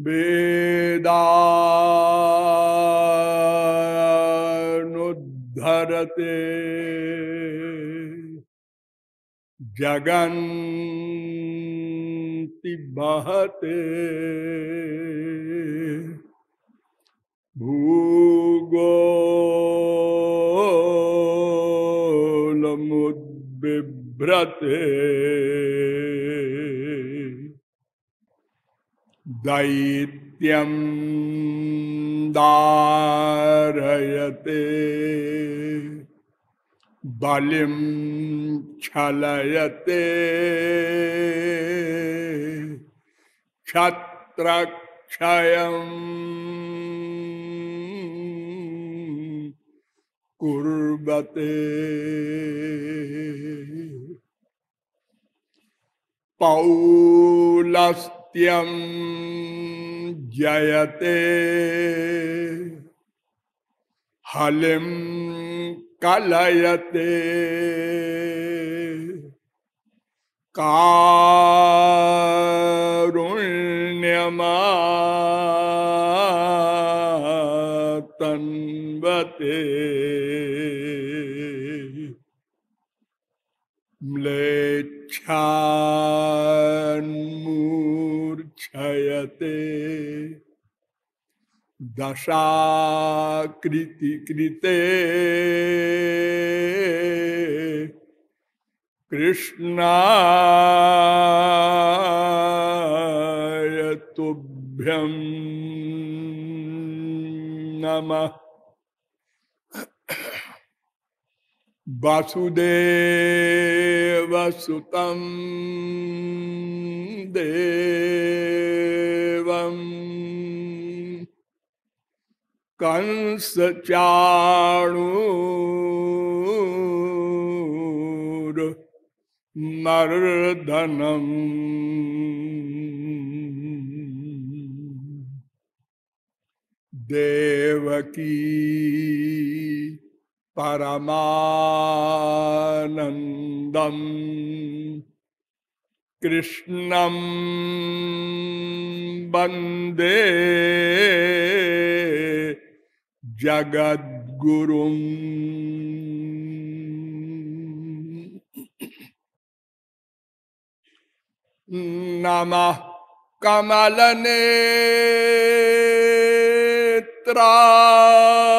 वेदानुद्धरते। जगन्ति बहते भूगोलमुद्बिभ्रते। दैत्यं दारयते बलिं छलयते। क्षत्रक्षयम् कुर्वते। पौलस्त्यं जयते। हलिं कलयते। कारुण्यमातन्वते। म्लेच्छान्मूर्छयते दशाकृति कृते कृष्णाय तुभ्यं नमः। वसुदेवसुतं देवम् कंसचाणूर मर्दनम् देवकी परमानन्दम्। कृष्णं वंदे जगद्गुरुम्। नमः कमलनेत्रा।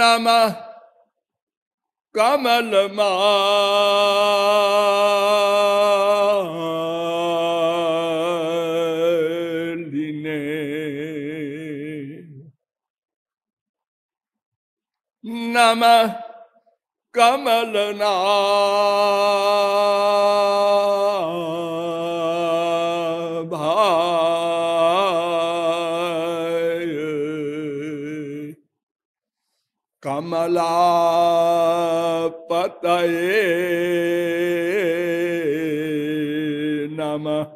नमः कमलमालिने नमः कमलनाभाय कमलापतये नमः।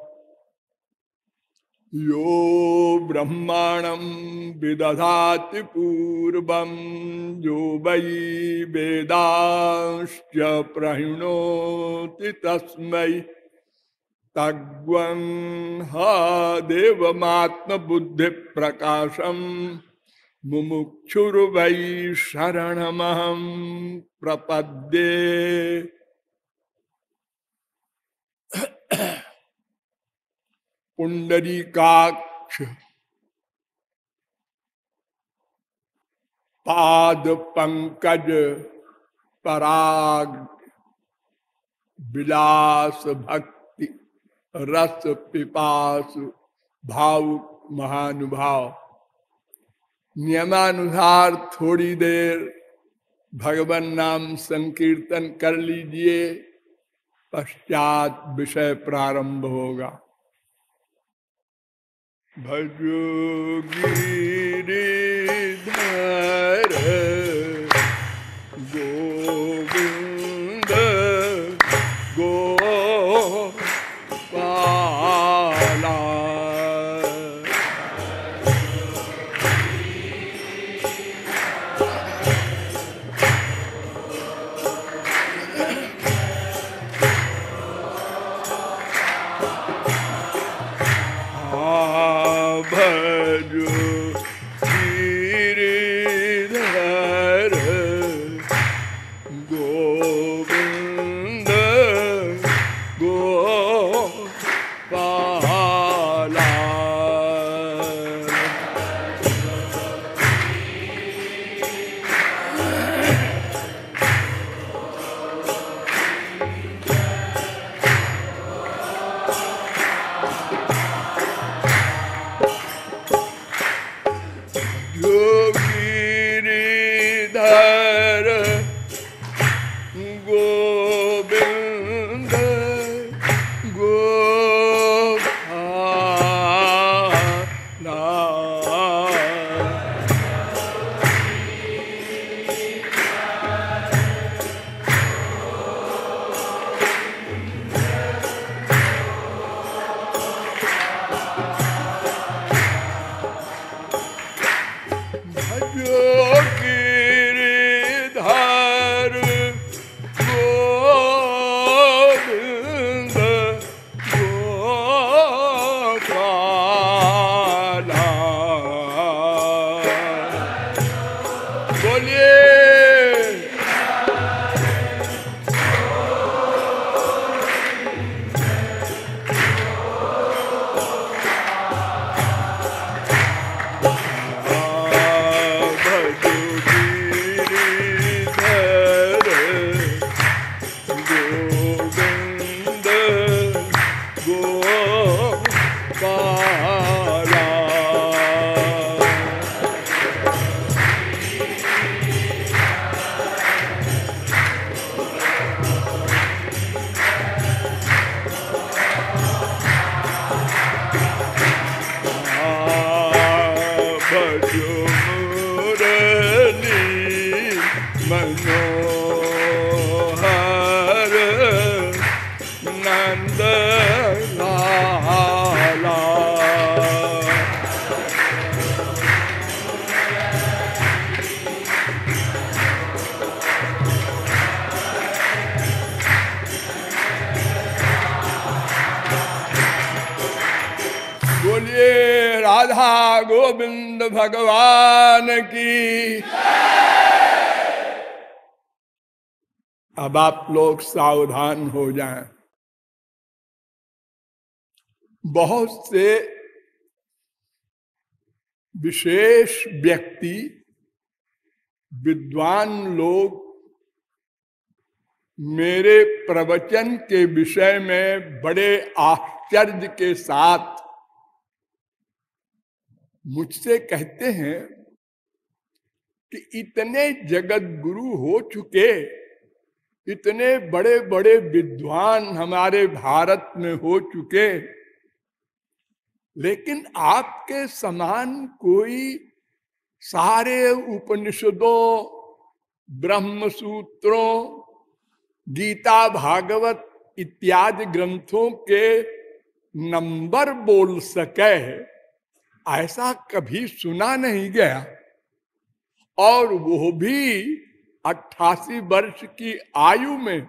यो ब्रह्माणं विदधाति पूर्वं यो वै वेदांश्च प्रहिणोति तस्मै। तग्वं हा देवमात्मबुद्धिप्रकाशम् मुमुक्षुर्वै शरणमहं प्रपद्ये। पुंडरीकाक्ष। पाद पंकज पराग विलास भक्ति रस पिपासु भाव महानुभाव। नियमानुसार थोड़ी देर भगवान नाम संकीर्तन कर लीजिए पश्चात विषय प्रारंभ होगा। भजोगी लोग सावधान हो जाएँ। बहुत से विशेष व्यक्ति, विद्वान लोग मेरे प्रवचन के विषय में बड़े आश्चर्य के साथ मुझसे कहते हैं कि इतने जगत गुरु हो चुके इतने बड़े बड़े विद्वान हमारे भारत में हो चुके। लेकिन आपके समान कोई सारे उपनिषदों ब्रह्म सूत्रों गीता, भागवत इत्यादि ग्रंथों के नंबर बोल सके। ऐसा कभी सुना नहीं गया। और वो भी अट्ठासी वर्ष की आयु में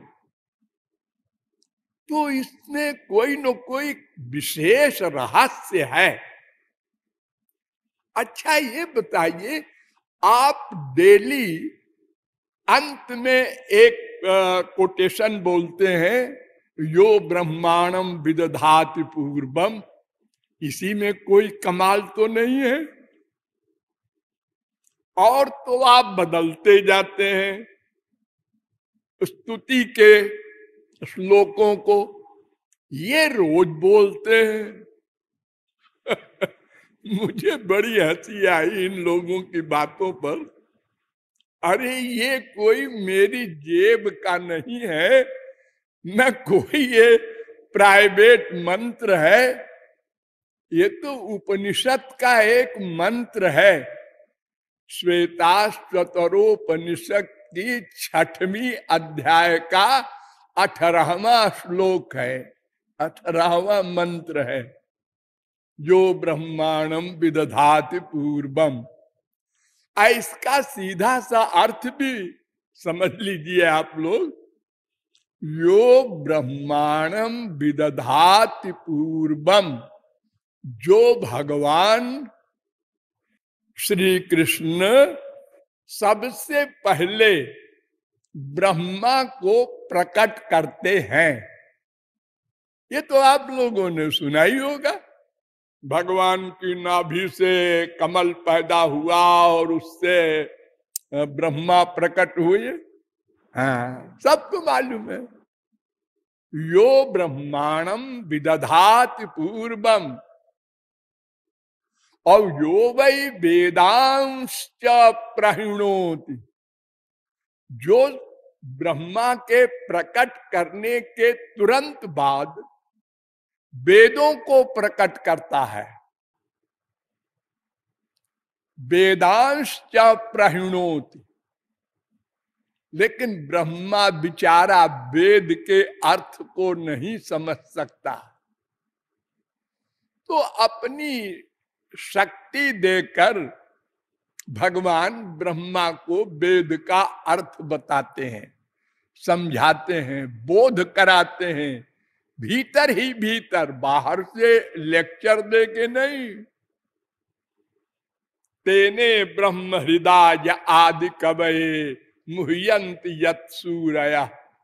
तो इसमें कोई न कोई विशेष रहस्य है। अच्छा ये बताइए, आप डेली अंत में एक कोटेशन बोलते हैं, यो ब्रह्मांडम विदधाति पूर्वम, इसी में कोई कमाल तो नहीं है? और तो आप बदलते जाते हैं। स्तुति के श्लोकों को ये रोज बोलते हैं। मुझे बड़ी हँसी आई इन लोगों की बातों पर। अरे, ये कोई मेरी जेब का नहीं है, न कोई ये प्राइवेट मंत्र है। ये तो उपनिषद का एक मंत्र है। श्वेताश्वतरोपनिषद की छठवीं अध्याय का अठारहवा श्लोक है। अठारहवा मंत्र है। जो ब्रह्मांडम विदधाति पूर्वम। इसका सीधा सा अर्थ भी समझ लीजिए आप लोग। यो ब्रह्मांडम विदधाति पूर्वम। जो भगवान श्री कृष्ण सबसे पहले ब्रह्मा को प्रकट करते हैं। ये तो आप लोगों ने सुना ही होगा। भगवान की नाभि से कमल पैदा हुआ और उससे ब्रह्मा प्रकट हुए। हाँ सबको मालूम है। यो ब्रह्मांडम विदधात पूर्वम। और यो वही वेदांश प्रहिणोति। जो ब्रह्मा के प्रकट करने के तुरंत बाद वेदों को प्रकट करता है। वेदांश प्रहिणोति। लेकिन ब्रह्मा बिचारा वेद के अर्थ को नहीं समझ सकता। तो अपनी शक्ति देकर भगवान ब्रह्मा को वेद का अर्थ बताते हैं, समझाते हैं, बोध कराते हैं। भीतर ही भीतर, बाहर से लेक्चर दे के नहीं। तेने ब्रह्म हृदय आदि कवये मुहयंत यत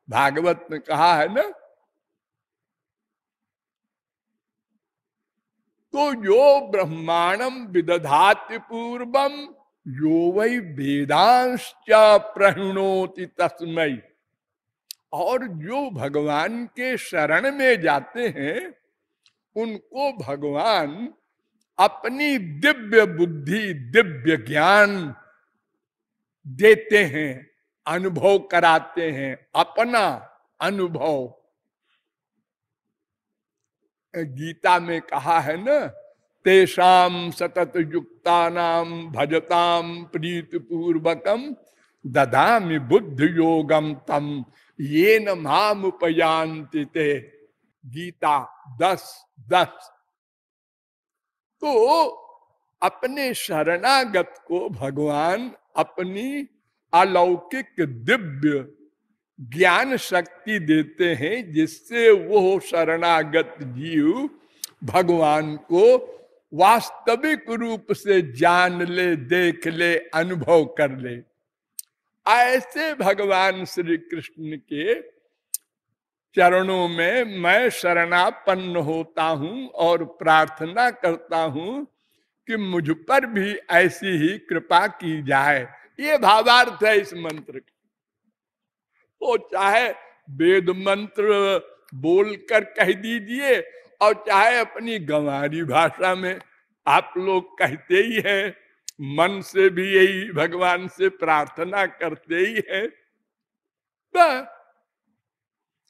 भागवत ने कहा है ना तो यो ब्रह्मांडम विदधाति पूर्वम यो वही वेदांश प्रहणोति तस्मय और जो भगवान के शरण में जाते हैं, उनको भगवान अपनी दिव्य बुद्धि, दिव्य ज्ञान देते हैं, अनुभव कराते हैं, अपना अनुभव। गीता में कहा है ना तेषाम सतत युक्ता नाम भजताम प्रीत पूर्वकम ददामि बुद्ध योगम तम ये न माम गीता दस दस। तो अपने शरणागत को भगवान अपनी अलौकिक दिव्य ज्ञान शक्ति देते हैं, जिससे वो शरणागत जीव भगवान को वास्तविक रूप से जान ले, देख ले, अनुभव कर ले। ऐसे भगवान श्री कृष्ण के चरणों में मैं शरणापन्न होता हूँ और प्रार्थना करता हूँ कि मुझ पर भी ऐसी ही कृपा की जाए। ये भावार्थ है इस मंत्र का। तो चाहे वेद मंत्र बोलकर कह दीजिए और चाहे अपनी गंवारी भाषा में आप लोग कहते ही हैं, मन से भी यही भगवान से प्रार्थना करते ही है।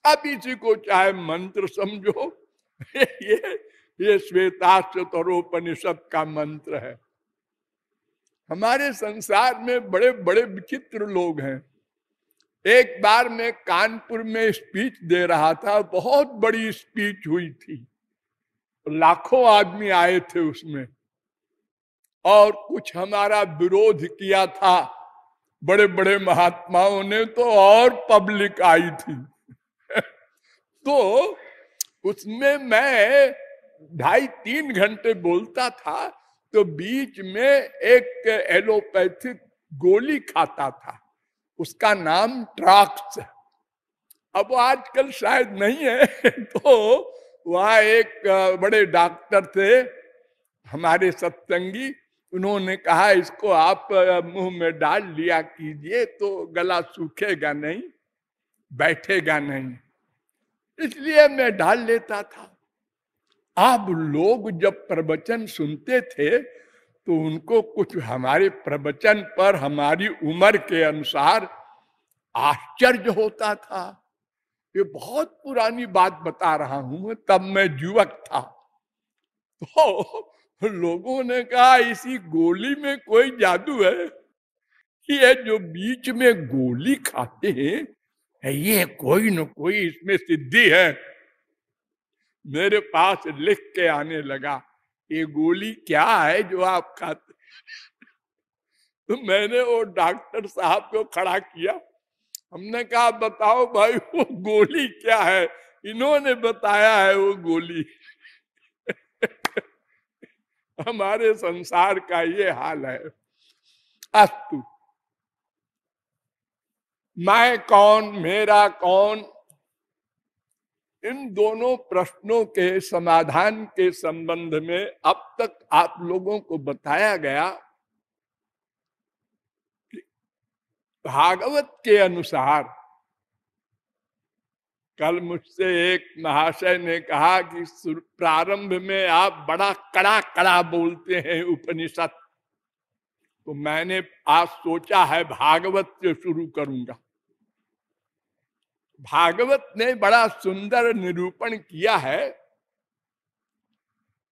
अब इसी को चाहे मंत्र समझो। ये ये श्वेताश्वतरोपनिषद का मंत्र है। हमारे संसार में बड़े बड़े विचित्र लोग हैं। एक बार मैं कानपुर में स्पीच दे रहा था, बहुत बड़ी स्पीच हुई थी। लाखों आदमी आए थे उसमें और कुछ हमारा विरोध किया था। बड़े बड़े महात्माओं ने तो और पब्लिक आई थी। तो उसमें मैं ढाई तीन घंटे बोलता था तो बीच में एक एलोपैथिक गोली खाता था। उसका नाम ट्राक्स अब आजकल शायद नहीं है तो वहाँ एक बड़े डॉक्टर थे, हमारे सत्संगी, उन्होंने कहा, इसको आप मुँह में डाल लिया कीजिए तो गला सूखेगा नहीं, बैठेगा नहीं। इसलिए मैं डाल लेता था। अब लोग जब प्रवचन सुनते थे तो उनको कुछ हमारे प्रवचन पर, हमारी उम्र के अनुसार आश्चर्य होता था। ये बहुत पुरानी बात बता रहा हूँ तब मैं युवक था। तो लोगों ने कहा, इसी गोली में कोई जादू है? ये जो बीच में गोली खाते हैं, ये कोई न कोई इसमें सिद्धि है। मेरे पास लिख के आने लगा ये गोली क्या है जो आप खाते तो मैंने वो डॉक्टर साहब को खड़ा किया। हमने कहा, बताओ भाई, वो गोली क्या है? इन्होंने बताया है वो गोली। हमारे संसार का ये हाल है। अस्तु, मैं कौन, मेरा कौन? इन दोनों प्रश्नों के समाधान के संबंध में अब तक आप लोगों को बताया गया भागवत के अनुसार कल मुझसे एक महाशय ने कहा कि प्रारंभ में आप बड़ा कड़ा कड़ा बोलते हैं उपनिषद। तो मैंने आज सोचा है भागवत से शुरू करूँगा। भागवत ने बड़ा सुंदर निरूपण किया है।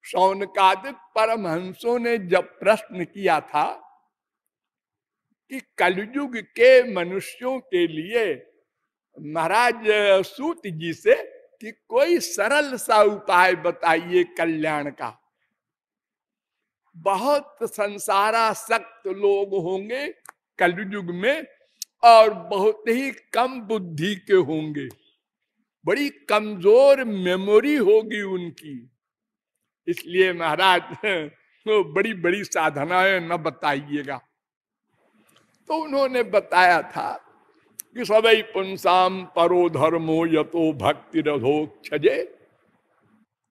सौनकादिक परमहंसों ने जब प्रश्न किया था कि कलयुग के मनुष्यों के लिए महाराज सूत जी से कि कोई सरल सा उपाय बताइए कल्याण का। बहुत संसारासक्त लोग होंगे कलयुग में और बहुत ही कम बुद्धि के होंगे। बड़ी कमज़ोर मेमोरी होगी उनकी। इसलिए महाराज तो बड़ी बड़ी साधनाएँ न बताइएगा। तो उन्होंने बताया था कि सवई पुंसाम परो धर्मो यतो भक्ति रधो छजे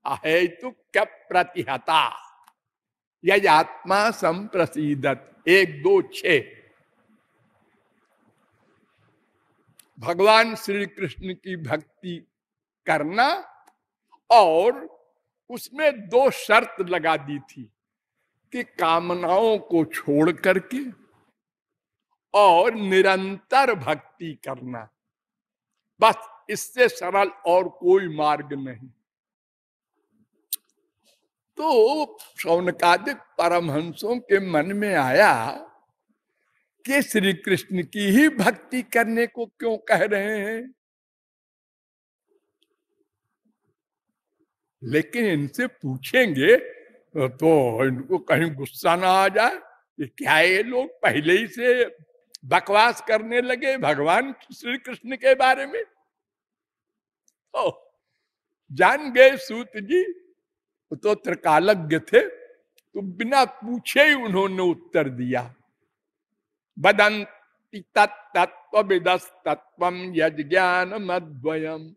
अहेतु क्या प्रतिहता? यज आत्मा संप्रसिदत, एक दो छ भगवान श्री कृष्ण की भक्ति करना और उसमें दो शर्त लगा दी थी कि कामनाओं को छोड़ करके और निरंतर भक्ति करना। बस इससे सरल और कोई मार्ग नहीं। तो सौनकादिक परमहंसों के मन में आया कि श्री कृष्ण की ही भक्ति करने को क्यों कह रहे हैं? लेकिन इनसे पूछेंगे तो इनको कहीं गुस्सा ना आ जाए। कि क्या ये लोग पहले ही से बकवास करने लगे भगवान श्री कृष्ण के बारे में? तो जान गए सूत जी तो त्रिकालज्ञ थे तो बिना पूछे ही उन्होंने उत्तर दिया। बदंती तत्व विदस तत्व यज्ञान मद्वयम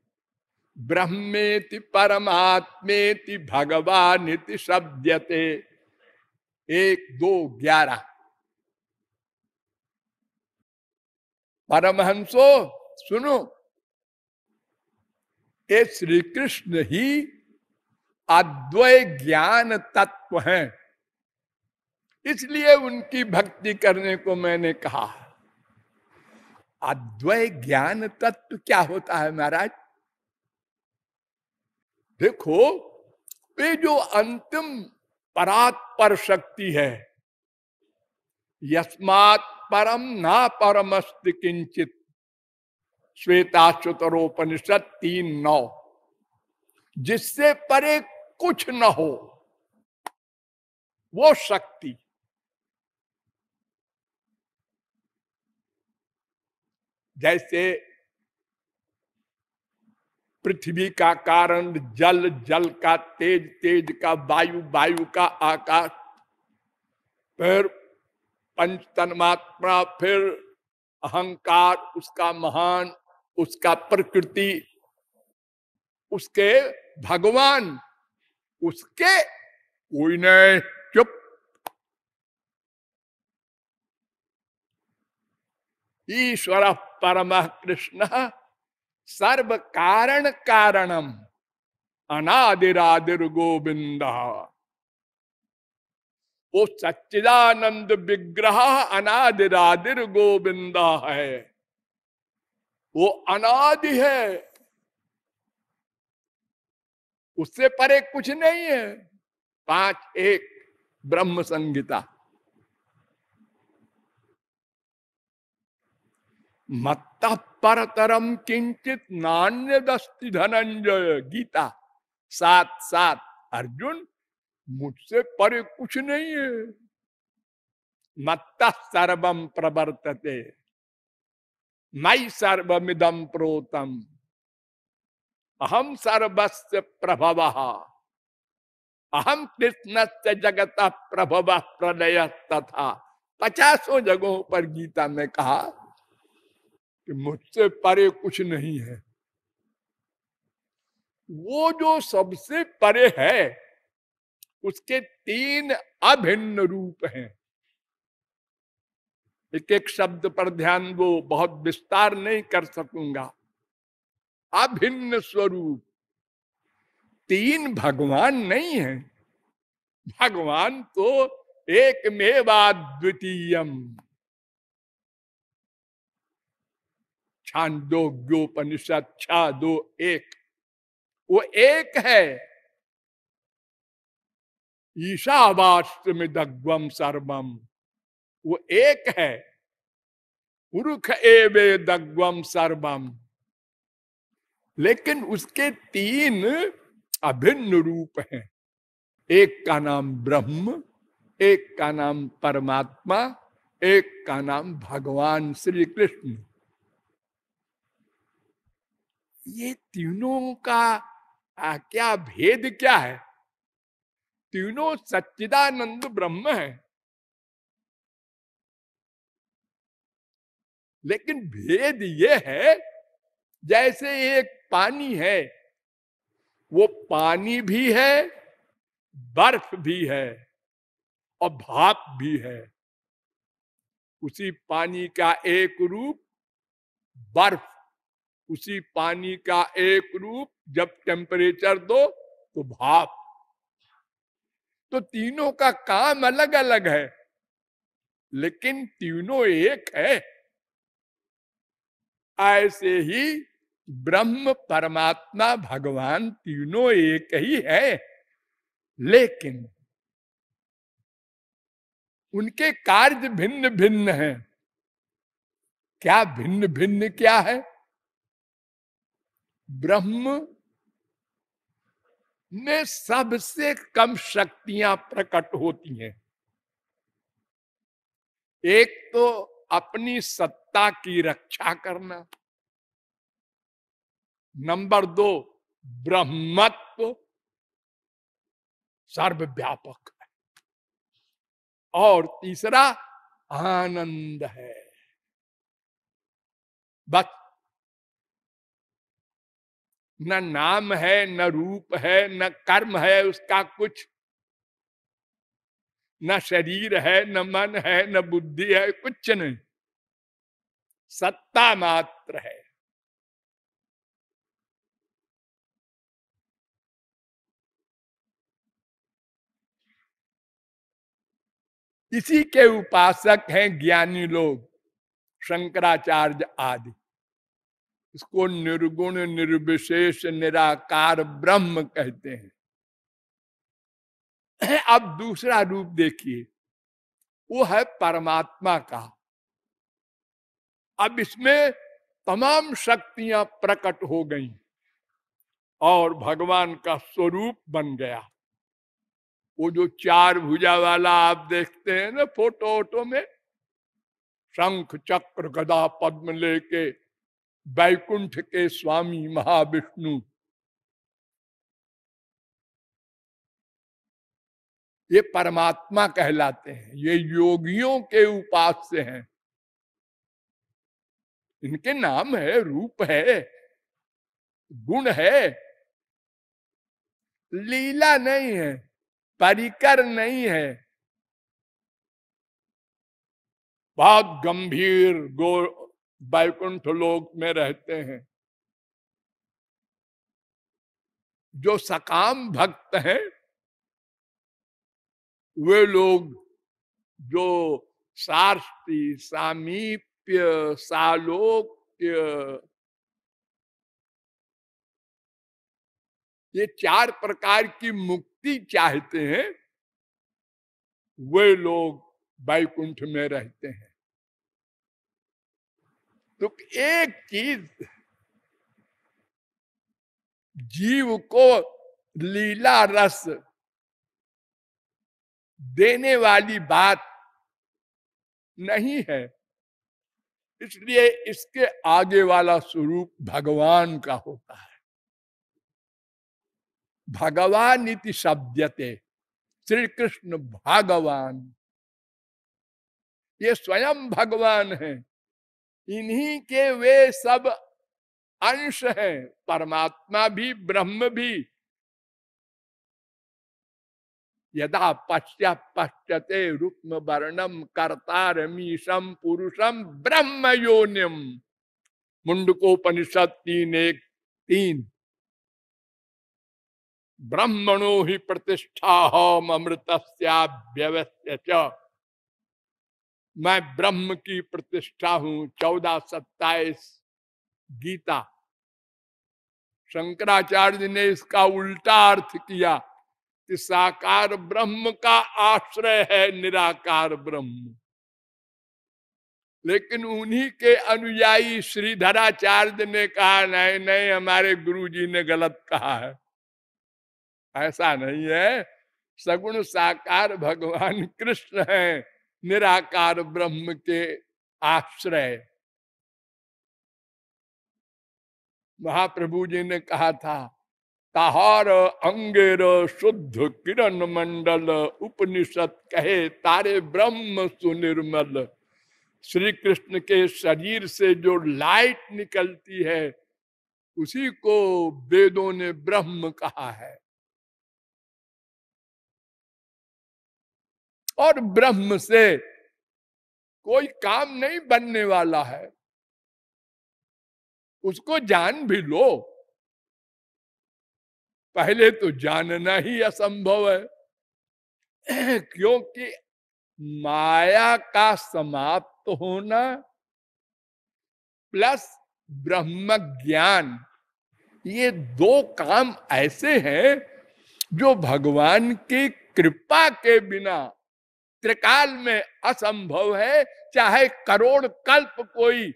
ब्रह्मेति परमात्मेति भगवान शब्दते एक दो ग्यारह परमहंसो सुनो ये श्री कृष्ण ही अद्वय ज्ञान तत्व है इसलिए उनकी भक्ति करने को मैंने कहा। अद्वय ज्ञान तत्व क्या होता है महाराज? देखो, ये जो अंतिम परात्पर शक्ति है, यस्मात परम ना परमस्त किंचित। श्वेताश्वतरोपनिषद तीन नौ। जिससे परे कुछ न हो, वो शक्ति। जैसे पृथ्वी का कारण जल जल का तेज तेज का वायु वायु का आकाश। फिर पंच तन्मात्रा फिर अहंकार, उसका महान, उसका प्रकृति, उसके भगवान, उसके कोई नहीं। चुप। ईश्वर परम कृष्ण सर्व कारण कारणम अनादिरादिर गोविंद वो सच्चिदानंद विग्रह अनादिरादिर गोविंद है। वो अनादि है। उससे परे कुछ नहीं है। पाँच एक ब्रह्म संगीता मत्त परतरम किंचित नान्य दस्ति धनंजय गीता, सात सात। अर्जुन, मुझसे परे कुछ नहीं है। मत्त सर्वम प्रवर्तते। मई सर्वमिदम प्रोतम। अहम सर्वस्व प्रभव। अहम कृष्ण से जगत प्रभव प्रलय तथा। पचासों जगहों पर गीता में कहा कि मुझसे परे कुछ नहीं है। वो जो सबसे परे है, उसके तीन अभिन्न रूप हैं। एक एक शब्द पर ध्यान दो बहुत विस्तार नहीं कर सकूँगा। अभिन्न स्वरूप। तीन भगवान नहीं है। भगवान तो एक मेवा द्वितीयम छांदोग्योपनिषद छा दो एक। वो एक है। ईशावास्त में दग्वम सर्वम। वो एक है। उरुख एवे दग्वम सर्वम। लेकिन उसके तीन अभिन्न रूप हैं। एक का नाम ब्रह्म, एक का नाम परमात्मा, एक का नाम भगवान श्री कृष्ण। ये तीनों का आ, क्या भेद क्या है? तीनों सच्चिदानंद ब्रह्म है। लेकिन भेद ये है जैसे एक पानी है वो पानी भी है बर्फ़ भी है और भाप भी है। उसी पानी का एक रूप बर्फ़ उसी पानी का एक रूप जब टेम्परेचर दो तो भाप। तो तीनों का काम अलग अलग है, लेकिन तीनों एक है। ऐसे ही ब्रह्म परमात्मा भगवान तीनों एक ही है, लेकिन उनके कार्य भिन्न भिन्न हैं। क्या भिन्न भिन्न क्या है? ब्रह्म में सबसे कम शक्तियाँ प्रकट होती हैं। एक तो अपनी सत्ता की रक्षा करना। नंबर दो, ब्रह्मत्व सर्वव्यापक है। और तीसरा, आनंद है। बस न नाम है, न रूप है, न कर्म है उसका कुछ। न शरीर है, न मन है, न बुद्धि है, कुछ नहीं। सत्ता मात्र है। इसी के उपासक हैं ज्ञानी लोग, शंकराचार्य आदि। इसको निर्गुण निर्विशेष निराकार ब्रह्म कहते हैं। अब दूसरा रूप देखिए, वो है परमात्मा का। अब इसमें तमाम शक्तियाँ प्रकट हो गई और भगवान का स्वरूप बन गया। वो जो चार भुजा वाला आप देखते हैं ना फ़ोटो वोटो में, शंख, चक्र, गदा, पद्म लेके बैकुंठ के स्वामी महाविष्णु। ये परमात्मा कहलाते हैं, ये योगियों के उपास से हैं। इनके नाम है, रूप है, गुण है। लीला नहीं है, परिकर नहीं है। बहुत गंभीर गो बैकुंठ लोक में रहते हैं। जो सकाम भक्त हैं, वे लोग जो शास्त्री सामीप्य, सालोक्य, ये चार प्रकार की मुक्ति चाहते हैं, वे लोग बैकुंठ में रहते हैं। तो एक चीज़ जीव को लीला रस देने वाली बात नहीं है। इसलिए इसके आगे वाला स्वरूप भगवान का होता है। भगवान इति शब्दते श्री कृष्ण भगवान। ये स्वयं भगवान है। इन्हीं के वे सब अंश हैं। परमात्मा भी, ब्रह्म भी। यदा पश्य पश्यते रुक्म वर्णम कर्तारमीशम पुरुषम ब्रह्म योनिम मुंडकोपनिषद तीन एक तीन। ब्रह्मणो ही प्रतिष्ठा हम अमृत व्यवस्थ मैं ब्रह्म की प्रतिष्ठा हूँ। चौदह सत्ताईस गीता। शंकराचार्य ने इसका उल्टा अर्थ किया कि साकार ब्रह्म का आश्रय है निराकार ब्रह्म। लेकिन उन्हीं के अनुयायी श्रीधराचार्य ने कहा, नहीं नहीं, हमारे गुरुजी ने गलत कहा है। ऐसा नहीं है। सगुण साकार भगवान कृष्ण है। निराकार ब्रह्म के आश्रय। महाप्रभु जी ने कहा था, ताहार अंगेर शुद्ध किरण मंडल उपनिषद कहे, तारे ब्रह्म सुनिर्मल। श्री कृष्ण के शरीर से जो लाइट निकलती है, उसी को वेदों ने ब्रह्म कहा है। और ब्रह्म से कोई काम नहीं बनने वाला है। उसको जान भी लो। पहले तो जानना ही असंभव है, क्योंकि माया का समाप्त होना प्लस ब्रह्म ज्ञान, ये दो काम ऐसे हैं जो भगवान की कृपा के बिना त्रिकाल में असंभव है, चाहे करोड़ कल्प कोई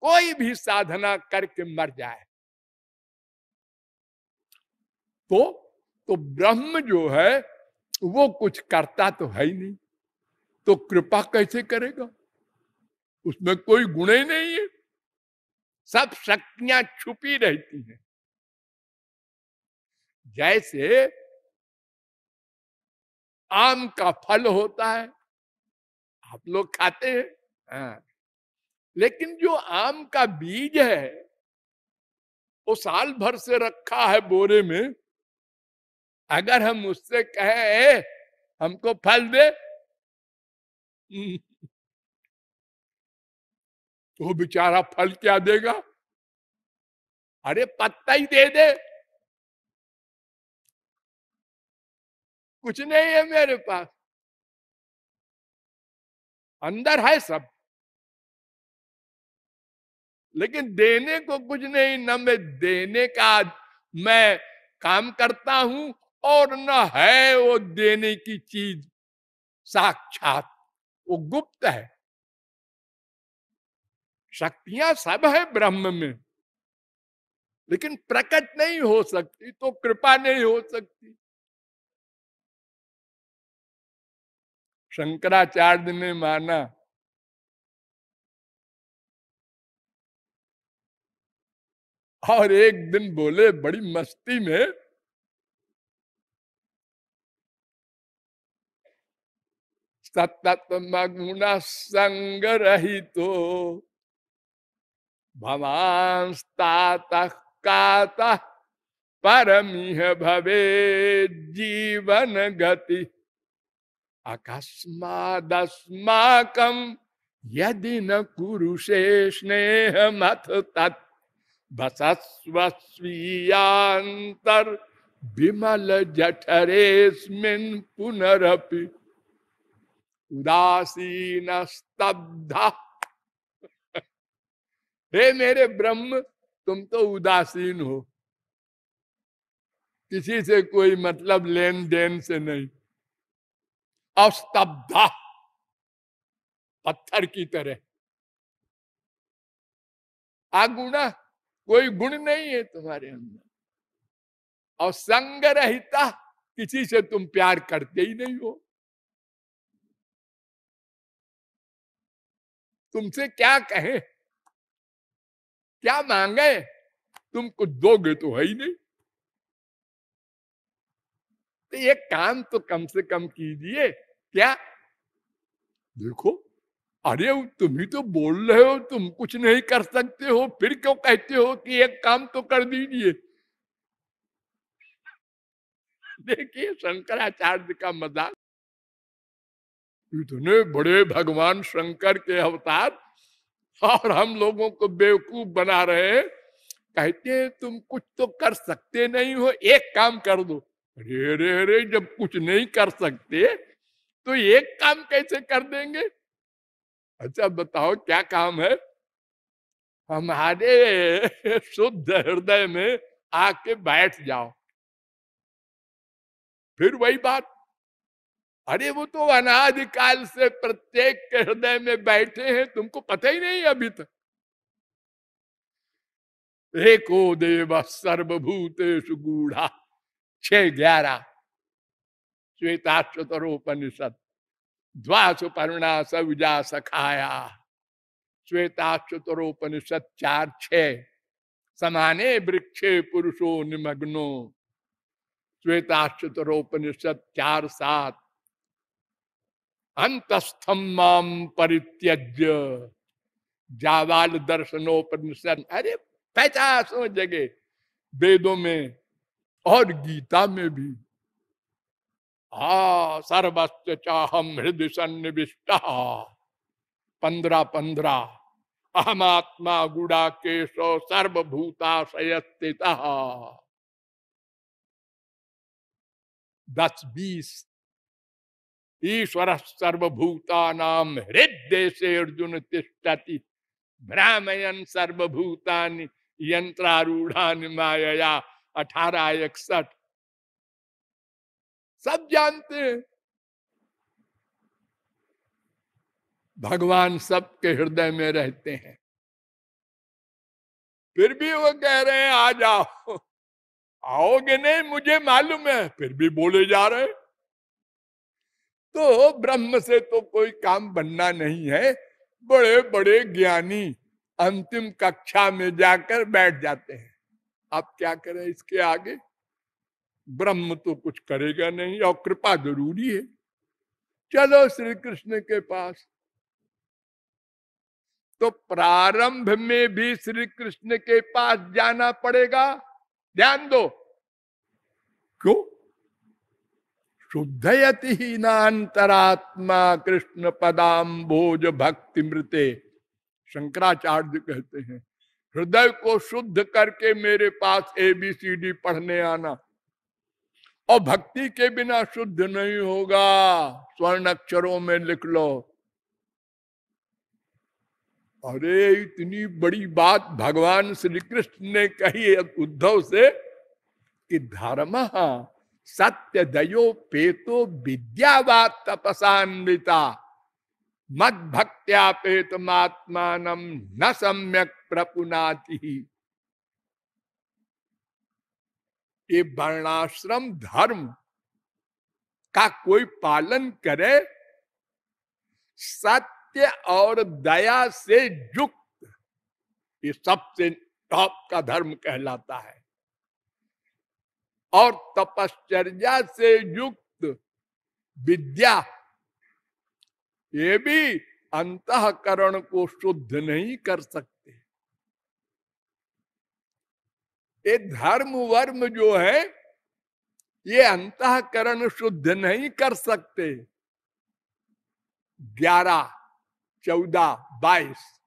कोई भी साधना करके मर जाए। तो तो ब्रह्म जो है, वो कुछ करता तो है ही नहीं। तो कृपा कैसे करेगा? उसमें कोई गुण ही नहीं है। सब शक्तियाँ छुपी रहती हैं। जैसे आम का फल होता है। आप लोग खाते हैं। हाँ। लेकिन जो आम का बीज है, वो साल भर से रखा है बोरे में। अगर हम उससे कहे, हमको फल दे। तो बेचारा फल क्या देगा? अरे, पत्ता ही दे दे। कुछ नहीं है मेरे पास। अंदर है सब। लेकिन देने को कुछ नहीं, न मैं देने का मैं काम करता हूँ और न है वो देने की चीज़। साक्षात वो गुप्त है। शक्तियाँ सब है ब्रह्म में। लेकिन प्रकट नहीं हो सकती तो कृपा नहीं हो सकती। शंकराचार्य ने माना। और एक दिन बोले, बड़ी मस्ती में सततमगुण संग रही तो भवांस्ता परमिह भवे जीवन गति। अकस्मादस्माकम यदि न कुरुषे स्नेह मत तत् बसस्वीयांतर विमल जठरेस्मिन् पुनरपि उदासीन स्तब्धा हे मेरे ब्रह्म, तुम तो उदासीन हो। किसी से कोई मतलब लेन देन से नहीं। अस्तब्धा। पत्थर की तरह। आगुणा, कोई गुण नहीं है तुम्हारे अंदर। और संग रहता किसी से तुम प्यार करते ही नहीं हो। तुमसे क्या कहे? क्या मांगे? तुम कुछ दोगे तो है ही नहीं। तो ये काम तो कम से कम कीजिए। क्या? देखो, अरे, तुम ही तो बोल रहे हो, तुम कुछ नहीं कर सकते हो, फिर क्यों कहते हो कि एक काम तो कर दीजिए? देखिए, शंकराचार्य का मज़ाक। इतने बड़े भगवान शंकर के अवतार और हम लोगों को बेवकूफ़ बना रहे कहते हैं, तुम कुछ तो कर सकते नहीं हो, एक काम कर दो। अरे अरे अरे, जब कुछ नहीं कर सकते तो एक काम कैसे कर देंगे? अच्छा बताओ क्या काम है? हमारे शुद्ध हृदय में आके बैठ जाओ। फिर वही बात। अरे, वो तो अनादिकाल से प्रत्येक के हृदय में बैठे हैं, तुमको पता ही नहीं अभी तक। एको देव सर्वभूतेश गूढ़ा। छ ग्यारह श्वेताश्वतरोपनिषद द्वासुपर्णा सविजा सखाया श्वेताश्वतरोपनिषद चार छ समाने वृक्षे पुरुषो निमग्नो श्वेताश्वतरोपनिषद चार सात अंतस्थम माम परित्यज्य जावाल दर्शनोपनिषद अरे पचासों जगह वेदों में और गीता में भी। हा सर्वस्व चाहम हृदय सन्निविष्ट। पंद्रह पंद्रह अहमात्मा गुड़ा केशो सर्वभूताशय स्थित दस बीस। ईश्वर सर्वभूता नाम हृदय से अर्जुन तिष्ठति। ब्राह्मण सर्वभूतानि यंत्रारूढ़ा माया अठारह इकसठ। सब जानते हैं। भगवान सबके हृदय में रहते हैं। फिर भी वो कह रहे हैं, आ जाओ। आओगे नहीं, मुझे मालूम है। फिर भी बोले जा रहे तो ब्रह्म से तो कोई काम बनना नहीं है। बड़े बड़े ज्ञानी अंतिम कक्षा में जाकर बैठ जाते हैं। आप क्या करें इसके आगे? ब्रह्म तो कुछ करेगा नहीं और कृपा ज़रूरी है। चलो श्री कृष्ण के पास। तो प्रारंभ में भी श्री कृष्ण के पास जाना पड़ेगा। ध्यान दो। क्यों? शुद्धयति ही नातरात्मा कृष्ण पदाम भोज भक्ति मृते शंकराचार्य कहते हैं हृदय को शुद्ध करके मेरे पास ए बी सी डी पढ़ने आना। और भक्ति के बिना शुद्ध नहीं होगा। स्वर्ण अक्षरों में लिख लो। अरे, इतनी बड़ी बात भगवान श्री कृष्ण ने कही उद्धव से कि धर्म सत्य दयो पेतो विद्यावाद तपसान्विता। मद भक्त्यापेत मात्मान न सम्यक प्रपुनाति। ये वर्णाश्रम धर्म का कोई पालन करे, सत्य और दया से युक्त, ये सबसे टॉप का धर्म कहलाता है। और तपश्चर्या से युक्त विद्या, ये भी अंतकरण को शुद्ध नहीं कर सकते। ये धर्म वर्म जो है, ये अंतकरण शुद्ध नहीं कर सकते। ग्यारह, चौदह, बाईस।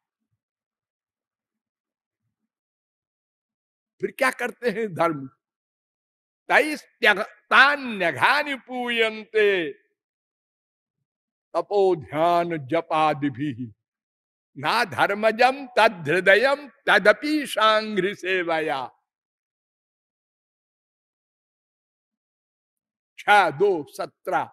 फिर क्या करते हैं धर्म? तेईस त्यान्यघानि पूयन्ते। तपो ध्यान जपादि भी ना धर्मजम तद हृदय तदपि सांघ्र सेवया छह दो सत्रह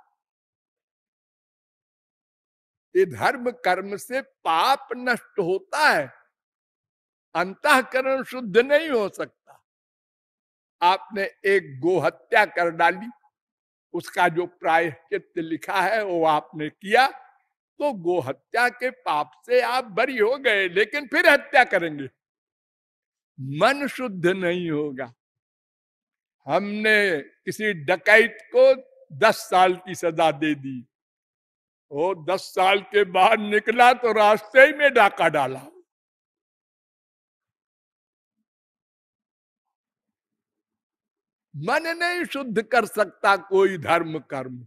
ये धर्म कर्म से पाप नष्ट होता है। अंतकरण शुद्ध नहीं हो सकता। आपने एक गोहत्या कर डाली, उसका जो प्रायश्चित लिखा है, वो आपने किया तो गोहत्या के पाप से आप बरी हो गए, लेकिन फिर हत्या करेंगे। मन शुद्ध नहीं होगा। हमने किसी डकैत को दस साल की सजा दे दी। वो दस साल के बाद निकला तो रास्ते ही में डाका डाला। मन नहीं शुद्ध कर सकता कोई धर्म कर्म।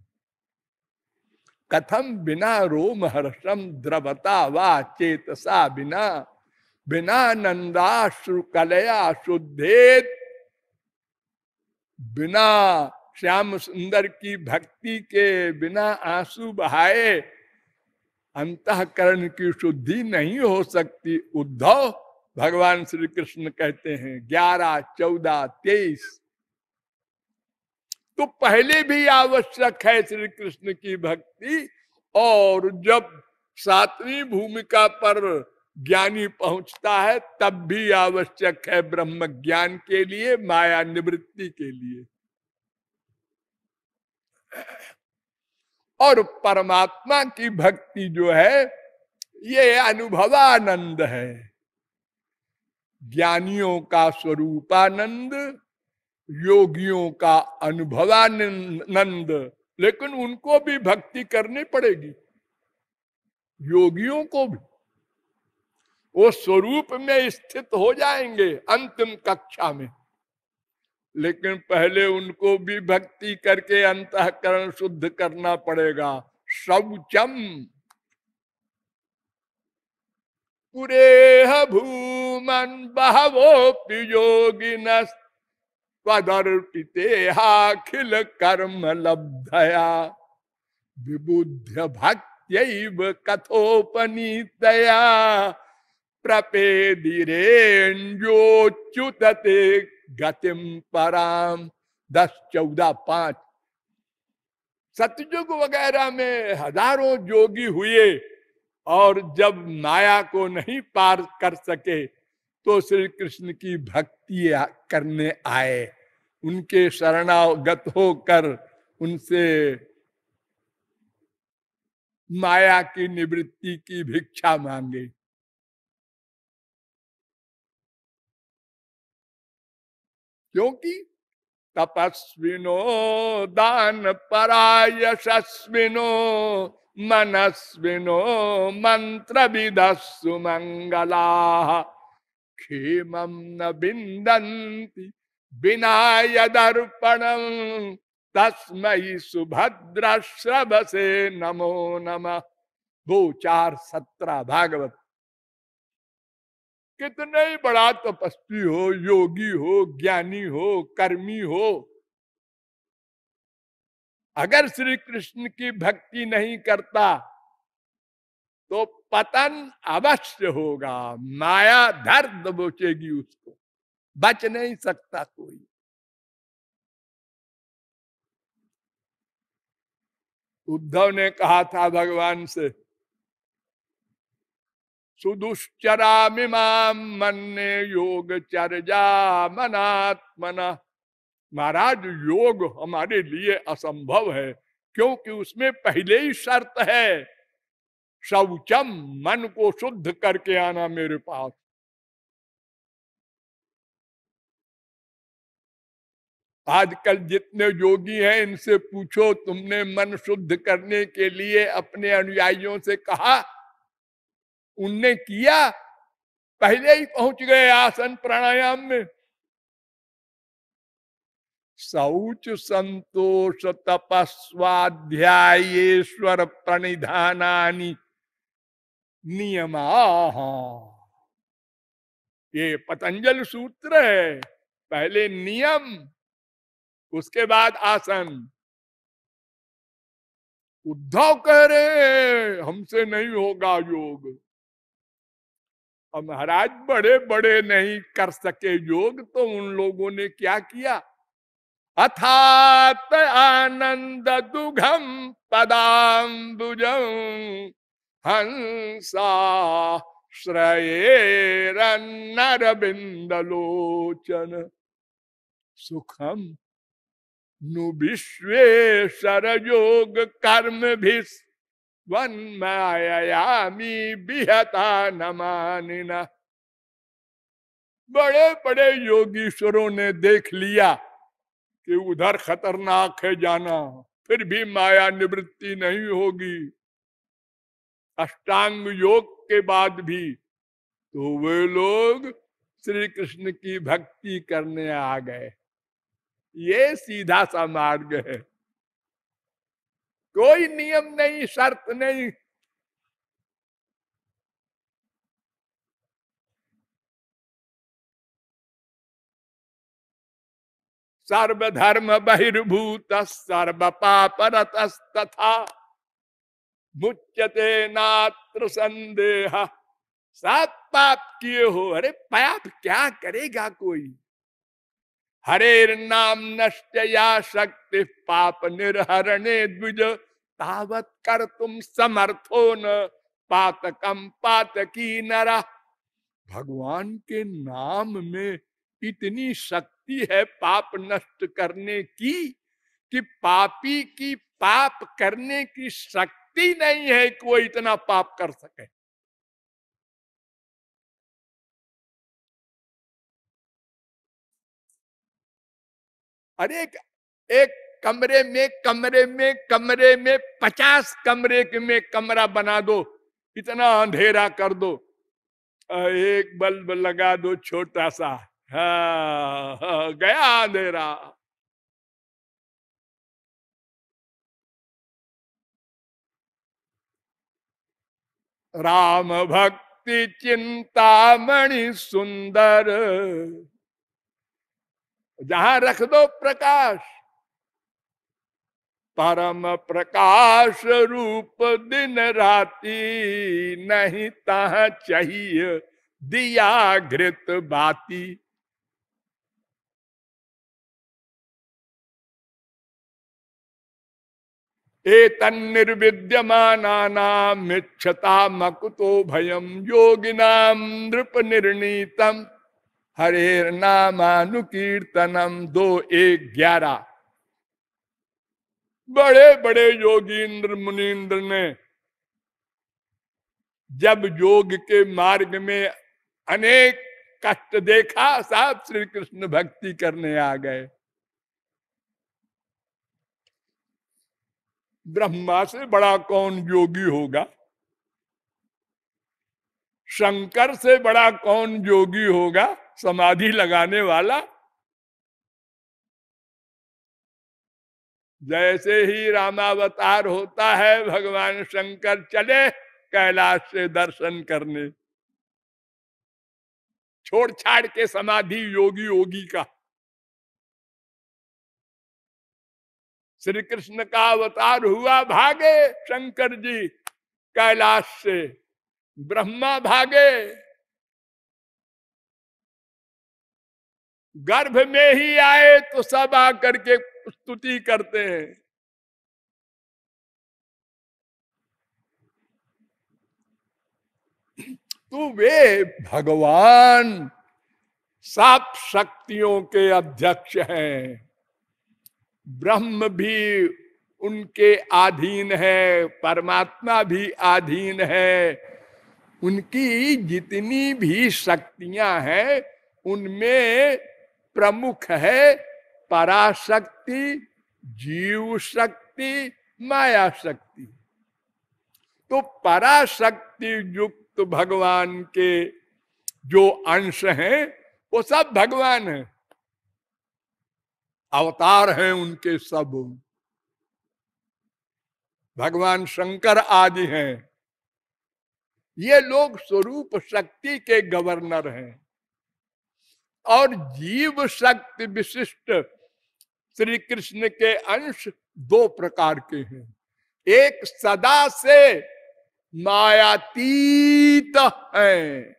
कथम बिना रोम हर्षम द्रवता वा चेतसा बिना बिना नंदाश्रु कलया शुद्धेत बिना श्याम सुंदर की भक्ति के, बिना आँसू बहाए अंतकरण की शुद्धि नहीं हो सकती। उद्धव, भगवान श्री कृष्ण कहते हैं, ग्यारह, चौदह, तेईस। तो पहले भी आवश्यक है श्री कृष्ण की भक्ति और जब सातवीं भूमिका पर ज्ञानी पहुँचता है, तब भी आवश्यक है ब्रह्म ज्ञान के लिए, माया निवृत्ति के लिए। और परमात्मा की भक्ति जो है, ये अनुभवानंद है। ज्ञानियों का स्वरूपानंद, योगियों का अनुभवानंद, लेकिन उनको भी भक्ति करनी पड़ेगी। योगियों को भी। वो स्वरूप में स्थित हो जाएँगे अंतिम कक्षा में। लेकिन पहले उनको भी भक्ति करके अंतकरण शुद्ध करना पड़ेगा। शौचम। पुरेह भूमन बहवो योगिन पदर्पितेहाखिल कर्म लब्धया। विबुद्ध भक्त कथोपनीतया। प्रपेदिरेन्योच्युतते गतिम पराम दस, चौदह, पाँच। सतयुग वगैरह में हज़ारों जोगी हुए और जब माया को नहीं पार कर सके तो श्री कृष्ण की भक्ति करने आए। उनके शरणागत होकर उनसे माया की निवृत्ति की भिक्षा मांगे। क्योंकि तपस्विनो दान परायशस्विनो, मनस्विनो मंत्र विदस्सु मंगला। क्षेम न बिंदंती बिना यदर्पणम तस्मय सुभद्र श्रभ से नमो नम। दो चार सत्रह भागवत कितने ही बड़ा तपस्वी हो, योगी हो, ज्ञानी हो, कर्मी हो। अगर श्री कृष्ण की भक्ति नहीं करता तो पतन अवश्य होगा, माया दर्द बोचेगी उसको, बच नहीं सकता कोई। उद्धव ने कहा था भगवान से सुदुश्चरा मिमाम मन योग चर्जा मनात्मना। महाराज, योग हमारे लिए असंभव है, क्योंकि उसमें पहले ही शर्त है। शौचम मन को शुद्ध करके आना मेरे पास। आजकल जितने योगी हैं, इनसे पूछो, तुमने मन शुद्ध करने के लिए अपने अनुयायियों से कहा उनने किया। पहले ही पहुँच गए आसन प्राणायाम में। शौच संतोष तपस्वाध्यायेश्वर प्रणिधानी नियमा। ये पतंजल सूत्र है। पहले नियम, उसके बाद आसन। उद्धव कह रहे हमसे नहीं होगा योग। अब महाराज बड़े बड़े नहीं कर सके योग तो उन लोगों ने क्या किया? अथात आनंद दुघम पदाम्बुज हंसा श्रयेरबिंदलोचन सुखम नु विश्वेश्वर योग कर्म भी वन्मायामी बिहता न मानिना बड़े बड़े योगीश्वरों ने देख लिया कि उधर खतरनाक है जाना, फिर भी माया निवृत्ति नहीं होगी। अष्टांग योग के बाद भी तो वे लोग श्री कृष्ण की भक्ति करने आ गए। ये सीधा सा मार्ग है। कोई नियम नहीं, शर्त नहीं। सर्वधर्म बहिर्भूत सर्व पापरतस्तथा मुच्यते नात्र संदेह। सात पाप किए हो, अरे पाप क्या करेगा कोई? हरे नाम नष्ट या शक्ति पाप निर्हरणे द्विज। तावत कर तुम समर्थो न पातकम पातकी नरा भगवान के नाम में इतनी शक्ति है पाप नष्ट करने की कि पापी की पाप करने की शक्ति नहीं है कि वो इतना पाप कर सके। अरे एक, एक कमरे में कमरे में कमरे में पचास कमरे के में कमरा बना दो इतना अंधेरा कर दो। एक बल्ब लगा दो छोटा सा। हा, गया अंधेरा। राम भक्ति चिंता मणि सुंदर। जहाँ रख दो प्रकाश। परम प्रकाश रूप दिन राती नहीं तह चाहिए दिया घृत बाती एतन्निर्विद्यमानानामिच्छता मकुतो भयम योगिनाम नृप निर्णीतम। हरे नामानुकीर्तनम दो एक ग्यारह। बड़े बड़े योगींद्र मुनीन्द्र ने जब योग के मार्ग में अनेक कष्ट देखा, साहब श्री कृष्ण भक्ति करने आ गए। ब्रह्मा से बड़ा कौन योगी होगा? शंकर से बड़ा कौन योगी होगा? समाधि लगाने वाला जैसे ही रामावतार होता है, भगवान शंकर चले कैलाश से दर्शन करने। छोड़ छाड़ के समाधि योगी योगी का। श्री कृष्ण का अवतार हुआ भागे शंकर जी कैलाश से। ब्रह्मा भागे। गर्भ में ही आए तो सब आकर के स्तुति करते हैं। तो वे भगवान सात शक्तियों के अध्यक्ष हैं। ब्रह्म भी उनके अधीन है, परमात्मा भी अधीन है। उनकी जितनी भी शक्तियाँ हैं, उनमें प्रमुख है पराशक्ति जीव शक्ति माया शक्ति तो पराशक्ति युक्त भगवान के जो अंश हैं, वो सब भगवान हैं। अवतार हैं उनके सब। भगवान शंकर आदि हैं। ये लोग स्वरूप शक्ति के गवर्नर हैं। और जीव शक्ति विशिष्ट श्री कृष्ण के अंश दो प्रकार के हैं। एक सदा से मायातीत है।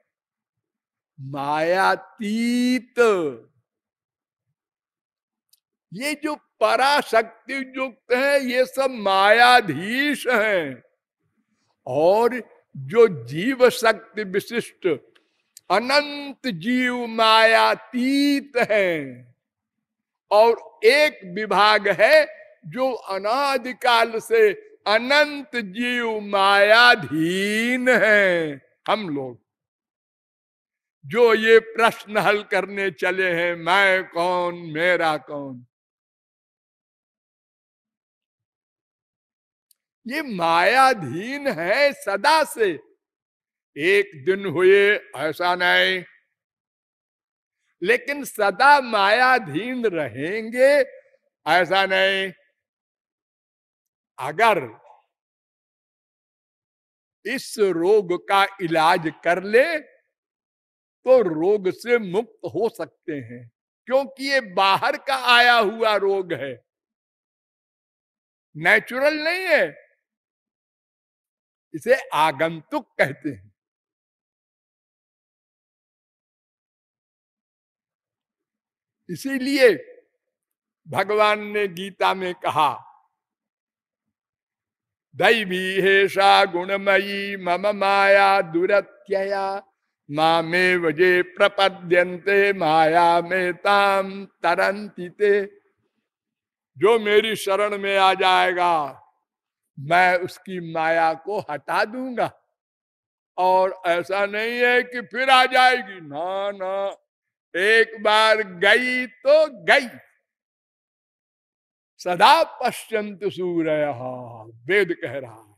मायातीत। ये जो पराशक्ति युक्त है, ये सब मायाधीश हैं। और जो जीव शक्ति विशिष्ट अनंत जीव मायातीत है। और एक विभाग है जो अनादिकाल से अनंत जीव मायाधीन है। हम लोग। जो ये प्रश्न हल करने चले हैं, मैं कौन, मेरा कौन? ये मायाधीन है सदा से। एक दिन हुए, ऐसा नहीं। लेकिन सदा मायाधीन रहेंगे। ऐसा नहीं। अगर इस रोग का इलाज कर ले तो रोग से मुक्त हो सकते हैं, क्योंकि ये बाहर का आया हुआ रोग है। नेचुरल नहीं है। इसे आगंतुक कहते हैं। इसीलिए भगवान ने गीता में कहा, दैवी हेषा गुणमयी मम माया दुरत्यया मामे वजे प्रपद्यंते माया में ताम तरंती जो मेरी शरण में आ जाएगा, मैं उसकी माया को हटा दूँगा। और ऐसा नहीं है कि फिर आ जाएगी। ना ना। एक बार गई तो गई। सदा पश्चंत सूर्य, वेद कह रहा है।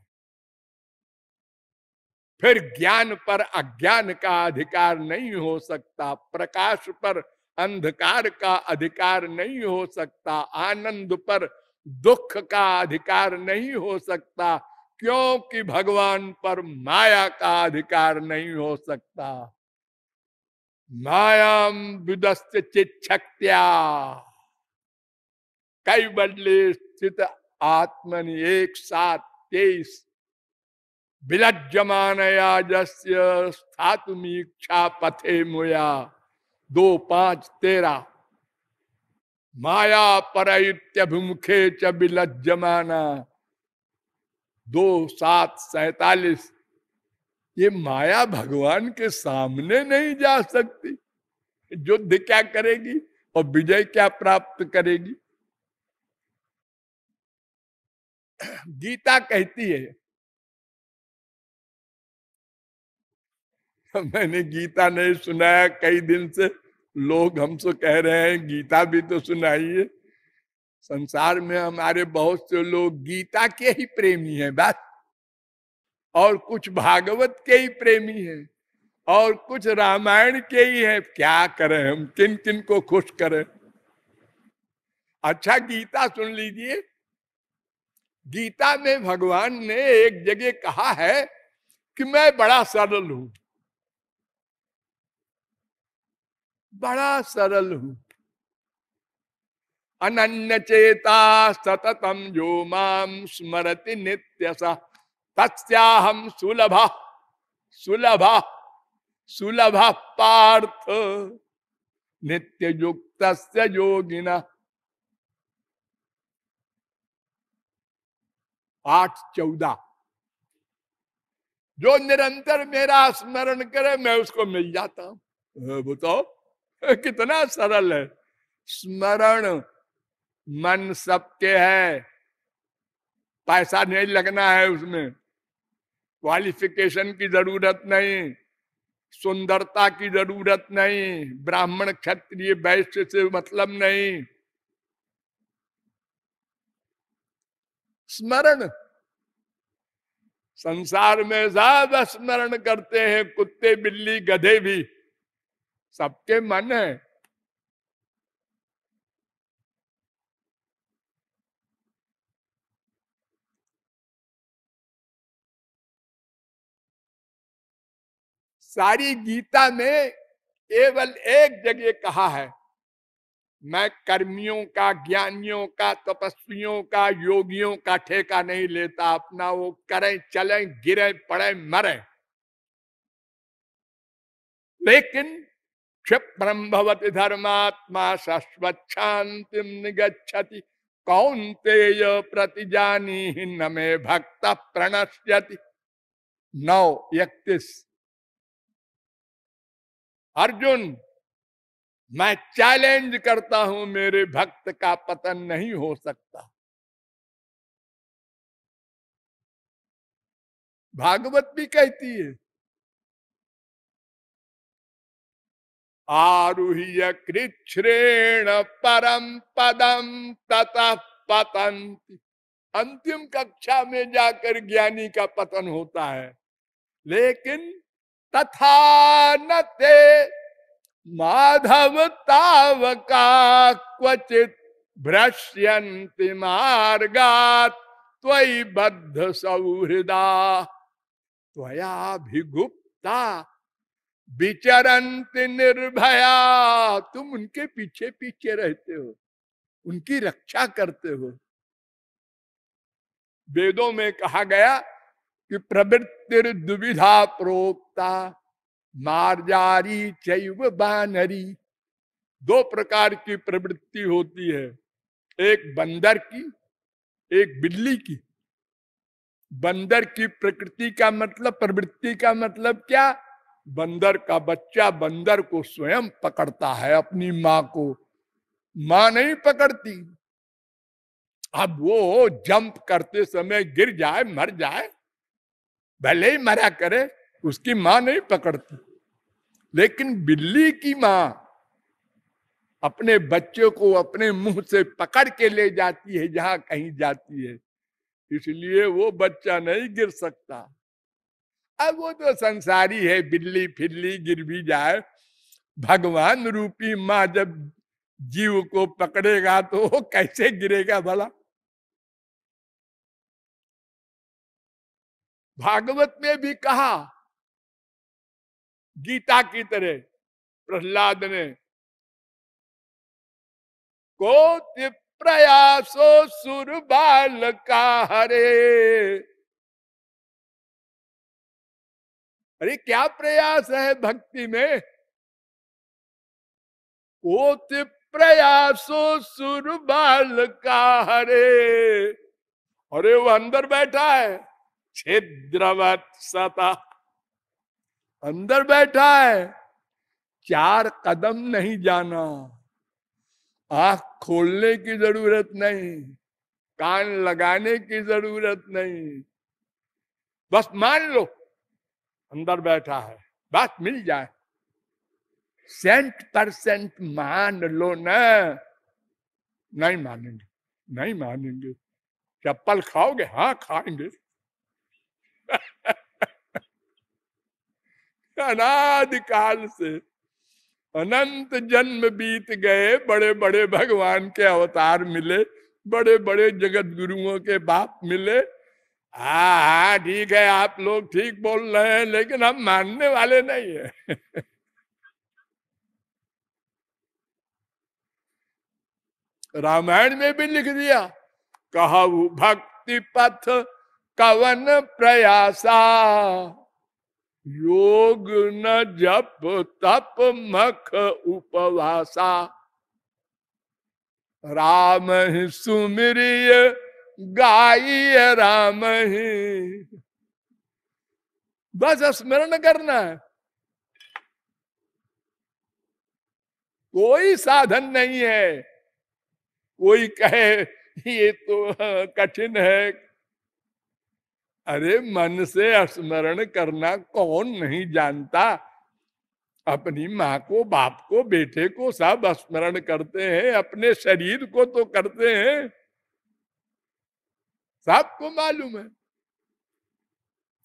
फिर ज्ञान पर अज्ञान का अधिकार नहीं हो सकता, प्रकाश पर अंधकार का अधिकार नहीं हो सकता, आनंद पर दुख का अधिकार नहीं हो सकता, क्योंकि भगवान पर माया का अधिकार नहीं हो सकता। मायाम विदस्त चिक्षक्त्या कई बदले स्थित आत्मन एक साथ तेईस। विलज्जमानया जस्य स्थातुमीक्षा पथे मुया। दो पाँच तेरा। माया परयुत्यभिमुखे च विलज्जमाना। दो सात सैतालीस। ये माया भगवान के सामने नहीं जा सकती। युद्ध क्या करेगी और विजय क्या प्राप्त करेगी? गीता कहती है, मैंने गीता नहीं सुनाया, कई दिन से लोग हमसे कह रहे हैं, गीता भी तो सुनाइए। संसार में हमारे बहुत से लोग गीता के ही प्रेमी हैं, बस। और कुछ भागवत के ही प्रेमी हैं, और कुछ रामायण के ही हैं। क्या करें हम? किन किन को खुश करें? अच्छा गीता सुन लीजिए। गीता में भगवान ने एक जगह कहा है कि मैं बड़ा सरल हूँ। बड़ा सरल हूँ। अनन्य चेता सततम जो माम स्मरति नित्य तस्याहम सुलभ सुलभ सुलभ पार्थ। नित्य युक्त योगिना। आठ चौदह। जो निरंतर मेरा स्मरण करे, मैं उसको मिल जाता हूँ। बताओ कितना सरल है। स्मरण मन सबके है। पैसा नहीं लगना है उसमें। क्वालिफिकेशन की ज़रूरत नहीं, सुंदरता की ज़रूरत नहीं, ब्राह्मण क्षत्रिय वैश्य से मतलब नहीं। स्मरण। संसार में ज़्यादा स्मरण करते हैं कुत्ते, बिल्ली, गधे भी। सबके मन है। सारी गीता में केवल एक जगह कहा है, मैं कर्मियों का, ज्ञानियों का, तपस्वियों का, योगियों का ठेका नहीं लेता, अपना वो करें, चलें, गिरे, पड़े, मरे। लेकिन क्षिप्रम भवति धर्मात्मा शाश्वच्छांतिम निगछति कौंतेय प्रतिजानी न में भक्त प्रणश्यति। नौ, इकतीस। अर्जुन, मैं चैलेंज करता हूँ, मेरे भक्त का पतन नहीं हो सकता। भागवत भी कहती है, आरुह्य कृच्छ्रेण परम पदम तथा पतंती अंतिम कक्षा में जाकर ज्ञानी का पतन होता है। लेकिन तथा न ते माधव तावका क्वचित भ्रश्यंति मार्गात बद्ध सौहृदा त्वयाभिगुप्ता विचरंत निर्भया। तुम उनके पीछे पीछे रहते हो, उनकी रक्षा करते हो। वेदों में कहा गया कि प्रवृत्ति दुविधा प्रोक्ता, मारजारी चैव बानरी। दो प्रकार की प्रवृत्ति होती है, एक बंदर की, एक बिल्ली की। बंदर की प्रकृति का मतलब प्रवृत्ति का मतलब क्या? बंदर का बच्चा बंदर को स्वयं पकड़ता है अपनी माँ को। माँ नहीं पकड़ती। अब वो जंप करते समय गिर जाए, मर जाए भले ही मरा करे, उसकी माँ नहीं पकड़ती। लेकिन बिल्ली की माँ अपने बच्चे को अपने मुँह से पकड़ के ले जाती है, जहाँ कहीं जाती है। इसलिए वो बच्चा नहीं गिर सकता। अब वो तो संसारी है, बिल्ली फिल्ली गिर भी जाए। भगवान रूपी माँ जब जीव को पकड़ेगा तो वो कैसे गिरेगा भला? भागवत में भी कहा, गीता की तरह, प्रहलाद ने को प्रयासो सुर बाल का हरे। अरे, क्या प्रयास है भक्ति में? कोत प्रयासो सुर बाल का हरे। अरे वो अंदर बैठा है। छिद्रवत सता। अंदर बैठा है, चार कदम नहीं जाना। आँख खोलने की ज़रूरत नहीं, कान लगाने की ज़रूरत नहीं। बस मान लो, अंदर बैठा है, बात मिल जाए। सेंट परसेंट मान लो न। नहीं मानेंगे नहीं मानेंगे। चप्पल खाओगे? हाँ खाएँगे। अनादिकाल से अनंत जन्म बीत गए बड़े बड़े भगवान के अवतार मिले बड़े बड़े जगत गुरुओं के बाप मिले। हा हाँ ठीक है, आप लोग ठीक बोल रहे हैं, लेकिन हम मानने वाले नहीं है। रामायण में भी लिख दिया, कहा भक्ति पथ कवन प्रयासा? योग न जप, तप मख उपवासा। राम ही सुमरिय, गाइय राम ही। बस स्मरण करना है। कोई साधन नहीं है। कोई कहे, ये तो कठिन है। अरे मन से स्मरण करना कौन नहीं जानता। अपनी माँ को, बाप को, बेटे को सब स्मरण करते हैं, अपने शरीर को तो करते हैं। सबको मालूम है।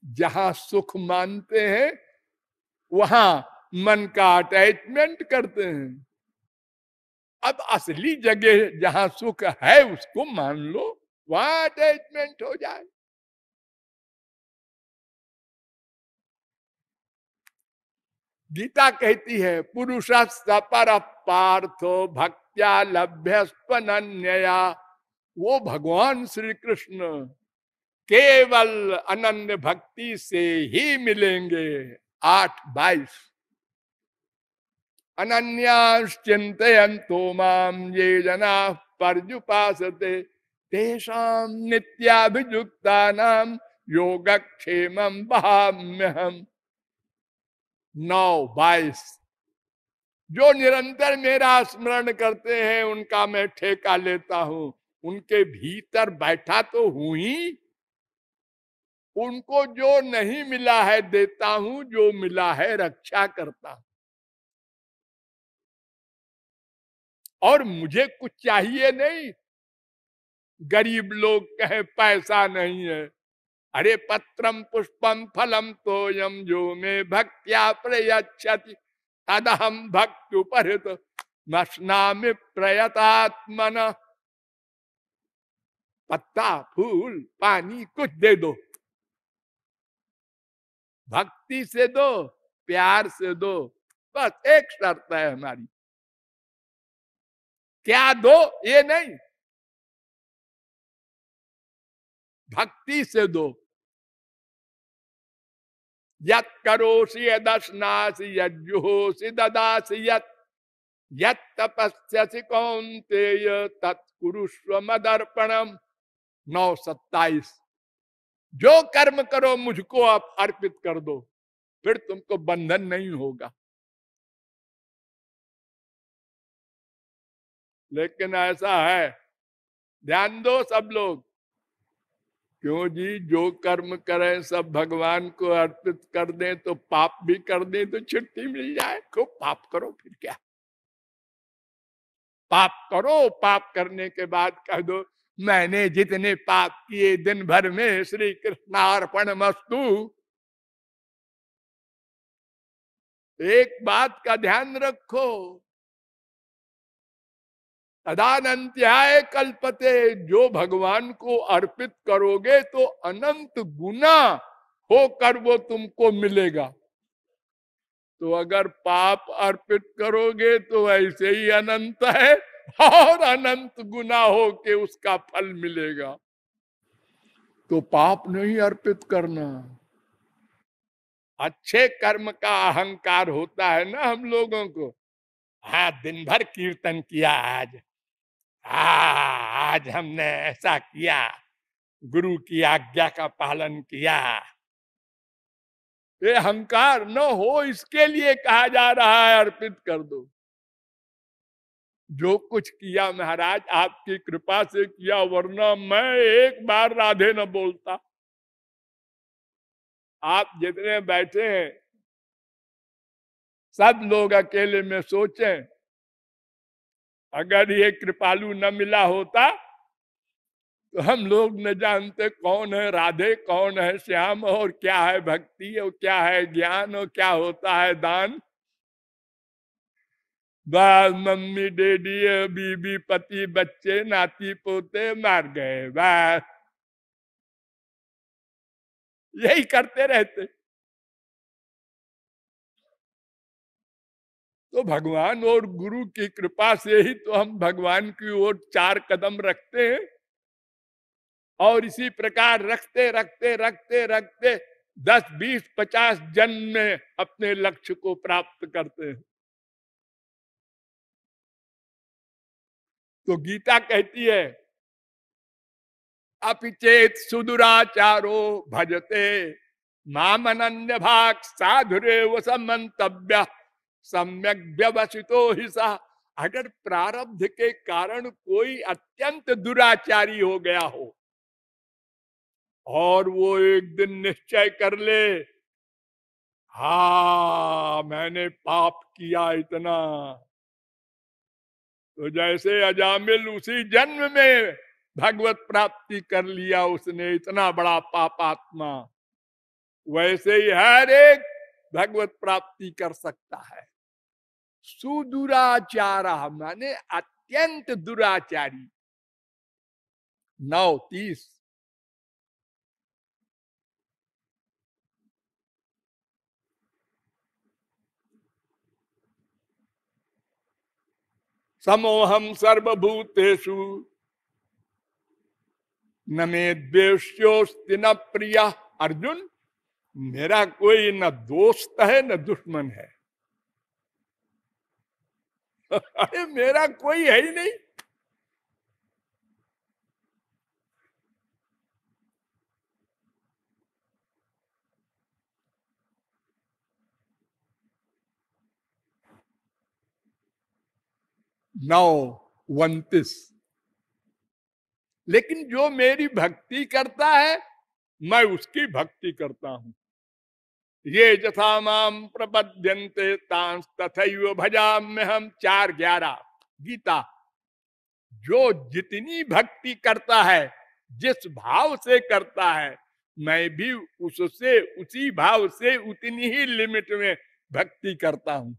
जहाँ सुख मानते हैं, वहाँ मन का अटैचमेंट करते हैं। अब असली जगह जहाँ सुख है, उसको मान लो, वहाँ अटैचमेंट हो जाए। गीता कहती है पुरुष पर पार्थो भक्त्या लभ्य वो भगवान श्री कृष्ण केवल अनन्य भक्ति से ही मिलेंगे। आठ बाईस। अनन्याश्चिंतो माम ये जना पर्युपासते तेषाम नित्याभिजुक्ता नाम योगक्षेम बहाम्य हम नौ, बाईस। जो निरंतर मेरा स्मरण करते हैं, उनका मैं ठेका लेता हूँ। उनके भीतर बैठा तो हूँ ही। उनको जो नहीं मिला है, देता हूँ, जो मिला है, रक्षा करता हूँ। और मुझे कुछ चाहिए नहीं। गरीब लोग कहे, पैसा नहीं है। अरे पत्रम पुष्पम फलम तो यम जो में भक्त्या प्रयच्छति। तदहम भक्त उपहृत मशनामि प्रयतात्मन। पत्ता, फूल, पानी, कुछ दे दो। भक्ति से दो, प्यार से दो, बस एक शर्त है हमारी। क्या दो? ये नहीं। भक्ति से दो। यत करोसि यदस्नासि यज्जुहोसि ददासि यत। कौन्तेय तत्कुरुष्व मदर्पणम। नौ सत्ताईस। जो कर्म करो मुझको आप अर्पित कर दो, फिर तुमको बंधन नहीं होगा। लेकिन ऐसा है, ध्यान दो सब लोग। क्यों जी? जो कर्म करें, सब भगवान को अर्पित कर दें तो पाप भी कर दें तो छुट्टी मिल जाए। खूब पाप करो फिर क्या? पाप करो, पाप करने के बाद कह दो, मैंने जितने पाप किए दिन भर में श्री कृष्णार्पण मस्तु। एक बात का ध्यान रखो तदानंत्याय कल्पते, जो भगवान को अर्पित करोगे तो अनंत गुना होकर वो तुमको मिलेगा। तो अगर पाप अर्पित करोगे तो ऐसे ही अनंत है और अनंत गुना हो के उसका फल मिलेगा। तो पाप नहीं अर्पित करना। अच्छे कर्म का अहंकार होता है ना हम लोगों को। हाँ दिन भर कीर्तन किया आज। आज हमने ऐसा किया, गुरु की आज्ञा का पालन किया। ये अहंकार न हो इसके लिए कहा जा रहा है, अर्पित कर दो। जो कुछ किया महाराज, आपकी कृपा से किया, वरना मैं एक बार राधे न बोलता। आप जितने बैठे हैं, सब लोग अकेले में सोचें अगर ये कृपालु न मिला होता तो हम लोग न जानते कौन है राधे, कौन है श्याम, और क्या है भक्ति, और क्या है ज्ञान, और क्या होता है दान। बस मम्मी, डेडी, बीबी, पति, बच्चे, नाती, पोते, मार गए बस यही करते रहते। तो भगवान और गुरु की कृपा से ही तो हम भगवान की ओर चार कदम रखते हैं। और इसी प्रकार रखते रखते रखते रखते दस, बीस, पचास जन्म में अपने लक्ष्य को प्राप्त करते हैं। तो गीता कहती है, अपिचेत सुदुराचारो भजते माम अन्य भाग साधुरे वसमंतव्य सम्यक व्यवसितो हिसा अगर प्रारब्ध के कारण कोई अत्यंत दुराचारी हो गया हो, और वो एक दिन निश्चय कर ले, हा, मैंने पाप किया इतना। तो जैसे अजामिल उसी जन्म में भगवत प्राप्ति कर लिया उसने, इतना बड़ा पापात्मा। वैसे ही हर एक भगवत प्राप्ति कर सकता है। सुदुराचार, माने अत्यंत दुराचारी। नौ, तीस। समोहम सर्वभूतेषु न मे द्वेष्योस्ति न प्रिय। अर्जुन, मेरा कोई न दोस्त है, न दुश्मन है। अरे मेरा कोई है ही नहीं। नौ, उन्तीस। लेकिन जो मेरी भक्ति करता है, मैं उसकी भक्ति करता हूँ। ये जथा माम प्रपद्यंते तथा भजा में हम चार ग्यारह। गीता, जो जितनी भक्ति करता है, जिस भाव से करता है, मैं भी उससे, उसी भाव से उतनी ही लिमिट में भक्ति करता हूँ।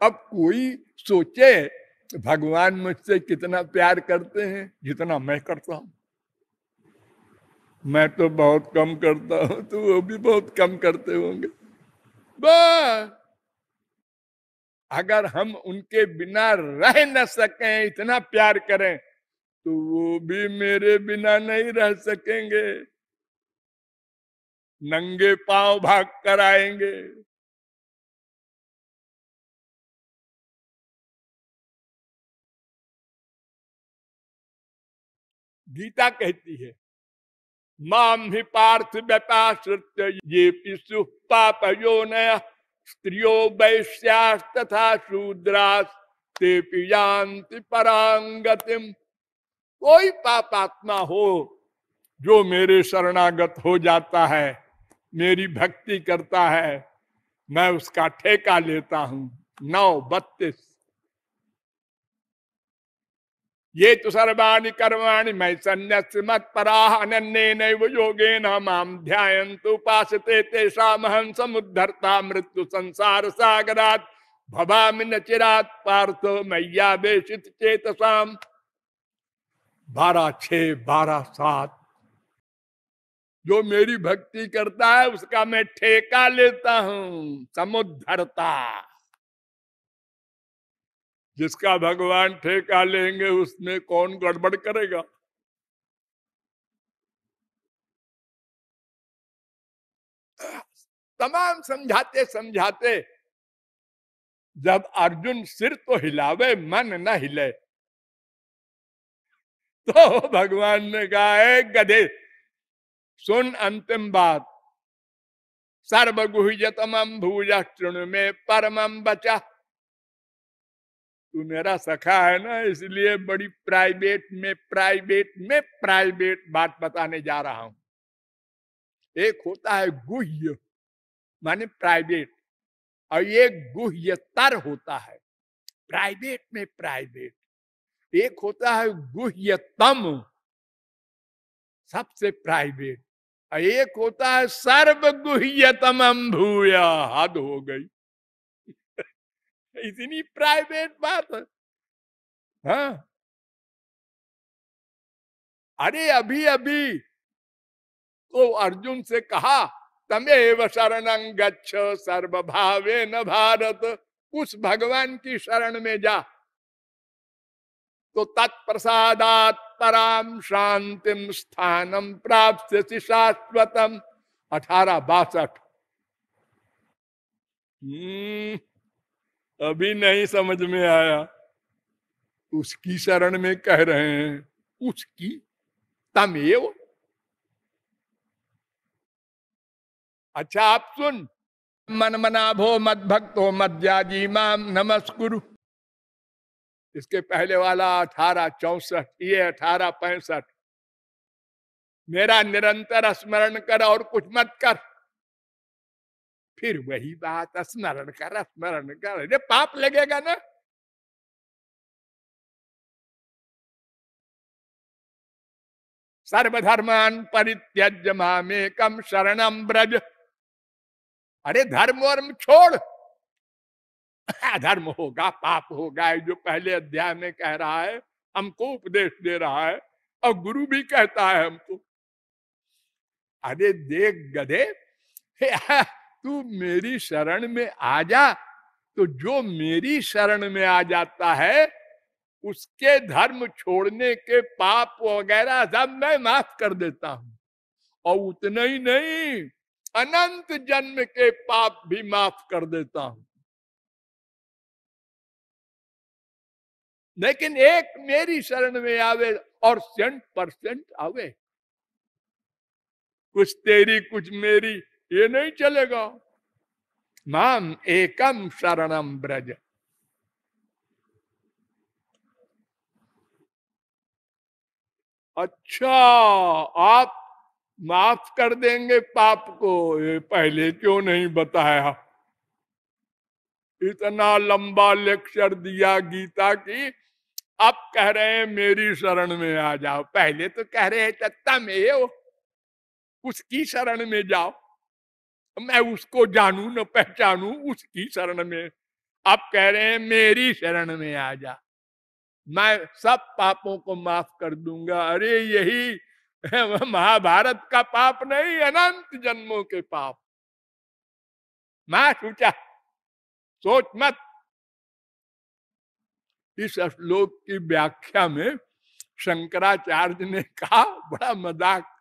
अब कोई सोचे, भगवान मुझसे कितना प्यार करते हैं, जितना मैं करता हूँ। मैं तो बहुत कम करता हूँ तो वो भी बहुत कम करते होंगे। अगर हम उनके बिना रह न सके, इतना प्यार करें तो वो भी मेरे बिना नहीं रह सकेंगे। नंगे पाँव भाग कर आएँगे। गीता कहती है माम ही पार्थ व्यपाश्रित ये पिशु पाप यो नया। स्त्रियो वैश्या तथा शूद्रास, ते पियांति परांगतिम कोई पापात्मा हो जो मेरे शरणागत हो जाता है, मेरी भक्ति करता है, मैं उसका ठेका लेता हूँ। नौ बत्तीस। ये तो सर्वाणी कर्माणि मैं संन्यास मत पराह अन्य योगे नाम ध्यान उपासते तेषामहं समुद्धरता, मृत्यु संसार सागरात, भवामि न चिरात, पार्थ मैया बेशित चेतसाम। बारह छ बारह सात जो मेरी भक्ति करता है, उसका मैं ठेका लेता हूँ, समुद्धरता। जिसका भगवान ठेका लेंगे उसमें कौन गड़बड़ करेगा? तमाम समझाते समझाते, जब अर्जुन सिर तो हिलावे, मन न हिले तो भगवान ने कहा गधे, सुन अंतिम बात। सर्वगुहतम भूज में परमम बचा। तू मेरा सखा है ना, इसलिए बड़ी प्राइवेट में प्राइवेट में प्राइवेट बात बताने जा रहा हूँ। एक होता है गुह्य, माने प्राइवेट और ये गुह्यतर होता है। प्राइवेट में प्राइवेट एक होता है गुह्यतम, सबसे प्राइवेट और एक होता है सर्व गुह्यतम भूया हद हो गई। इतनी प्राइवेट बात है। अरे अभी अभी। तो अर्जुन से कहा तमेव शरण गच्छ सर्वभावे न भारत। उस भगवान की शरण में जा। तो तत्प्रसादात पराम शांतिम स्थानम प्राप्त शाश्वतम। अठारह बासठ। हम्म, अभी नहीं समझ में आया। उसकी शरण में कह रहे हैं, उसकी तमेव। अच्छा आप सुन। मन मना भो मत भक्त हो मत जाजी माम, नमस्कुरु। इसके पहले वाला अठारह चौसठ, ये अठारह पैंसठ। मेरा निरंतर स्मरण कर और कुछ मत कर। फिर वही बात, स्मरण कर स्मरण कर। अरे, पाप लगेगा ना? सर्वधर्मान परित्यज मामे कम शरणम ब्रज अरे, धर्म वर्म छोड़। अधर्म होगा, पाप होगा जो पहले अध्याय में कह रहा है, हमको उपदेश दे रहा है, और गुरु भी कहता है हमको। अरे, देख गधे। तू मेरी शरण में आ जा। तो जो मेरी शरण में आ जाता है, उसके धर्म छोड़ने के पाप वगैरह सब मैं माफ़ कर देता हूँ। और उतना ही नहीं, अनंत जन्म के पाप भी माफ़ कर देता हूँ। लेकिन एक मेरी शरण में आवे और सेंट परसेंट आवे। कुछ तेरी, कुछ मेरी ये नहीं चलेगा। माम एकम शरणम ब्रज अच्छा आप माफ़ कर देंगे पाप को, ये पहले क्यों नहीं बताया? इतना लंबा लेक्चर दिया गीता की, अब कह रहे हैं, मेरी शरण में आ जाओ। पहले तो कह रहे हैं, तत्ता में हो। उसकी शरण में जाओ। मैं उसको जानू, न पहचानू, उसकी शरण में। आप कह रहे हैं, मेरी शरण में आ जा। मैं सब पापों को माफ़ कर दूँगा। अरे, यही महाभारत का पाप नहीं, अनंत जन्मों के पाप। मैं सोचा, सोच मत। इस श्लोक की व्याख्या में शंकराचार्य ने कहा, बड़ा मज़ाक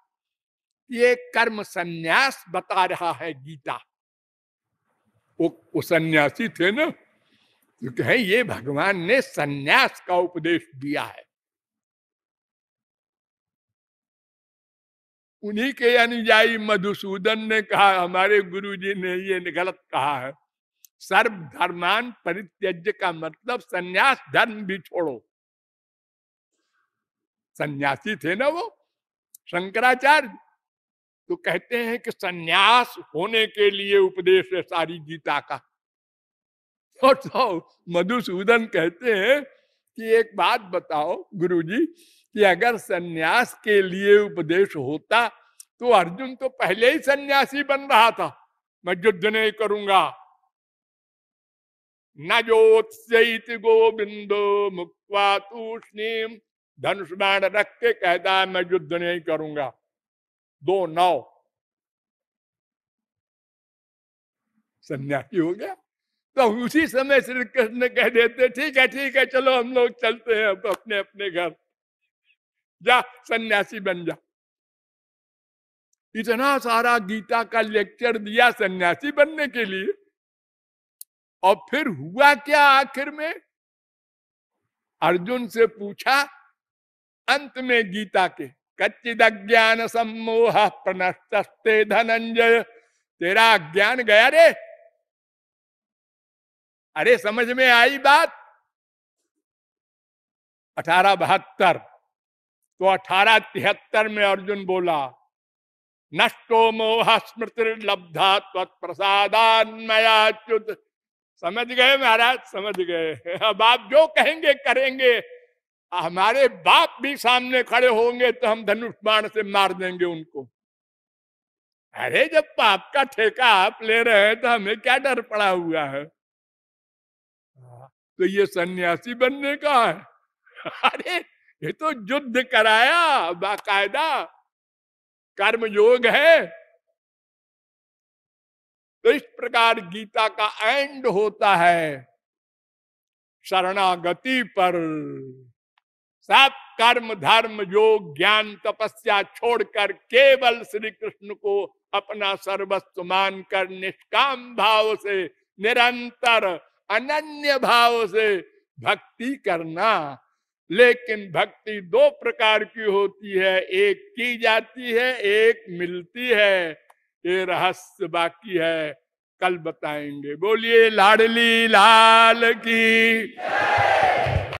ये कर्म संन्यास बता रहा है गीता। वो, वो सन्यासी थे ना तो कहे ये भगवान ने सन्यास का उपदेश दिया है। उन्हीं के अनुयायी मधुसूदन ने कहा हमारे गुरुजी ने ये गलत कहा है। सर्व धर्मान परित्यज्य का मतलब सन्यास धर्म भी छोड़ो। सन्यासी थे ना वो शंकराचार्य। तो कहते हैं कि सन्यास होने के लिए उपदेश है सारी गीता का। और तो मधुसूदन कहते हैं कि एक बात बताओ गुरुजी कि अगर सन्यास के लिए उपदेश होता तो अर्जुन तो पहले ही सन्यासी बन रहा था। मैं युद्ध नहीं करूँगा। न जोत्सित गोविंदो मुक्वा तूष्णीम धनुष रख के कहता है, मैं युद्ध नहीं करूँगा। दो नौ सन्यासी हो गया। तो उसी समय श्री कृष्ण कह देते, ठीक है ठीक है, चलो हम लोग चलते हैं अपने अपने घर। जा, सन्यासी बन जा। इतना सारा गीता का लेक्चर दिया सन्यासी बनने के लिए। और फिर हुआ क्या आखिर में? अर्जुन से पूछा, अंत में गीता के कच्चिद ज्ञान सम्मोह प्रनष्टे धनंजय। तेरा ज्ञान गया रे। अरे, समझ में आई बात? अठारह बहत्तर। तो अठारह तिहत्तर में अर्जुन बोला, नष्टो मोह स्मृति लब्धा तत्प्रसादान्मयाच्युत समझ गए महाराज समझ गए अब आप जो कहेंगे करेंगे हमारे बाप भी सामने खड़े होंगे तो हम धनुष बाण से मार देंगे उनको। अरे, जब पाप का ठेका आप ले रहे हैं तो हमें क्या डर पड़ा हुआ है? तो ये सन्यासी बनने का है। अरे, ये तो युद्ध कराया, बाकायदा। कर्म योग है। तो इस प्रकार गीता का एंड होता है। शरणागति पर। सब कर्म, धर्म, योग, ज्ञान, तपस्या छोड़कर केवल श्री कृष्ण को अपना सर्वस्व मानकर निष्काम भाव से, निरंतर अनन्य भाव से भक्ति करना। लेकिन भक्ति दो प्रकार की होती है, एक की जाती है, एक मिलती है। ये रहस्य बाकी है, कल बताएँगे। बोलिए, लाडली लाल की।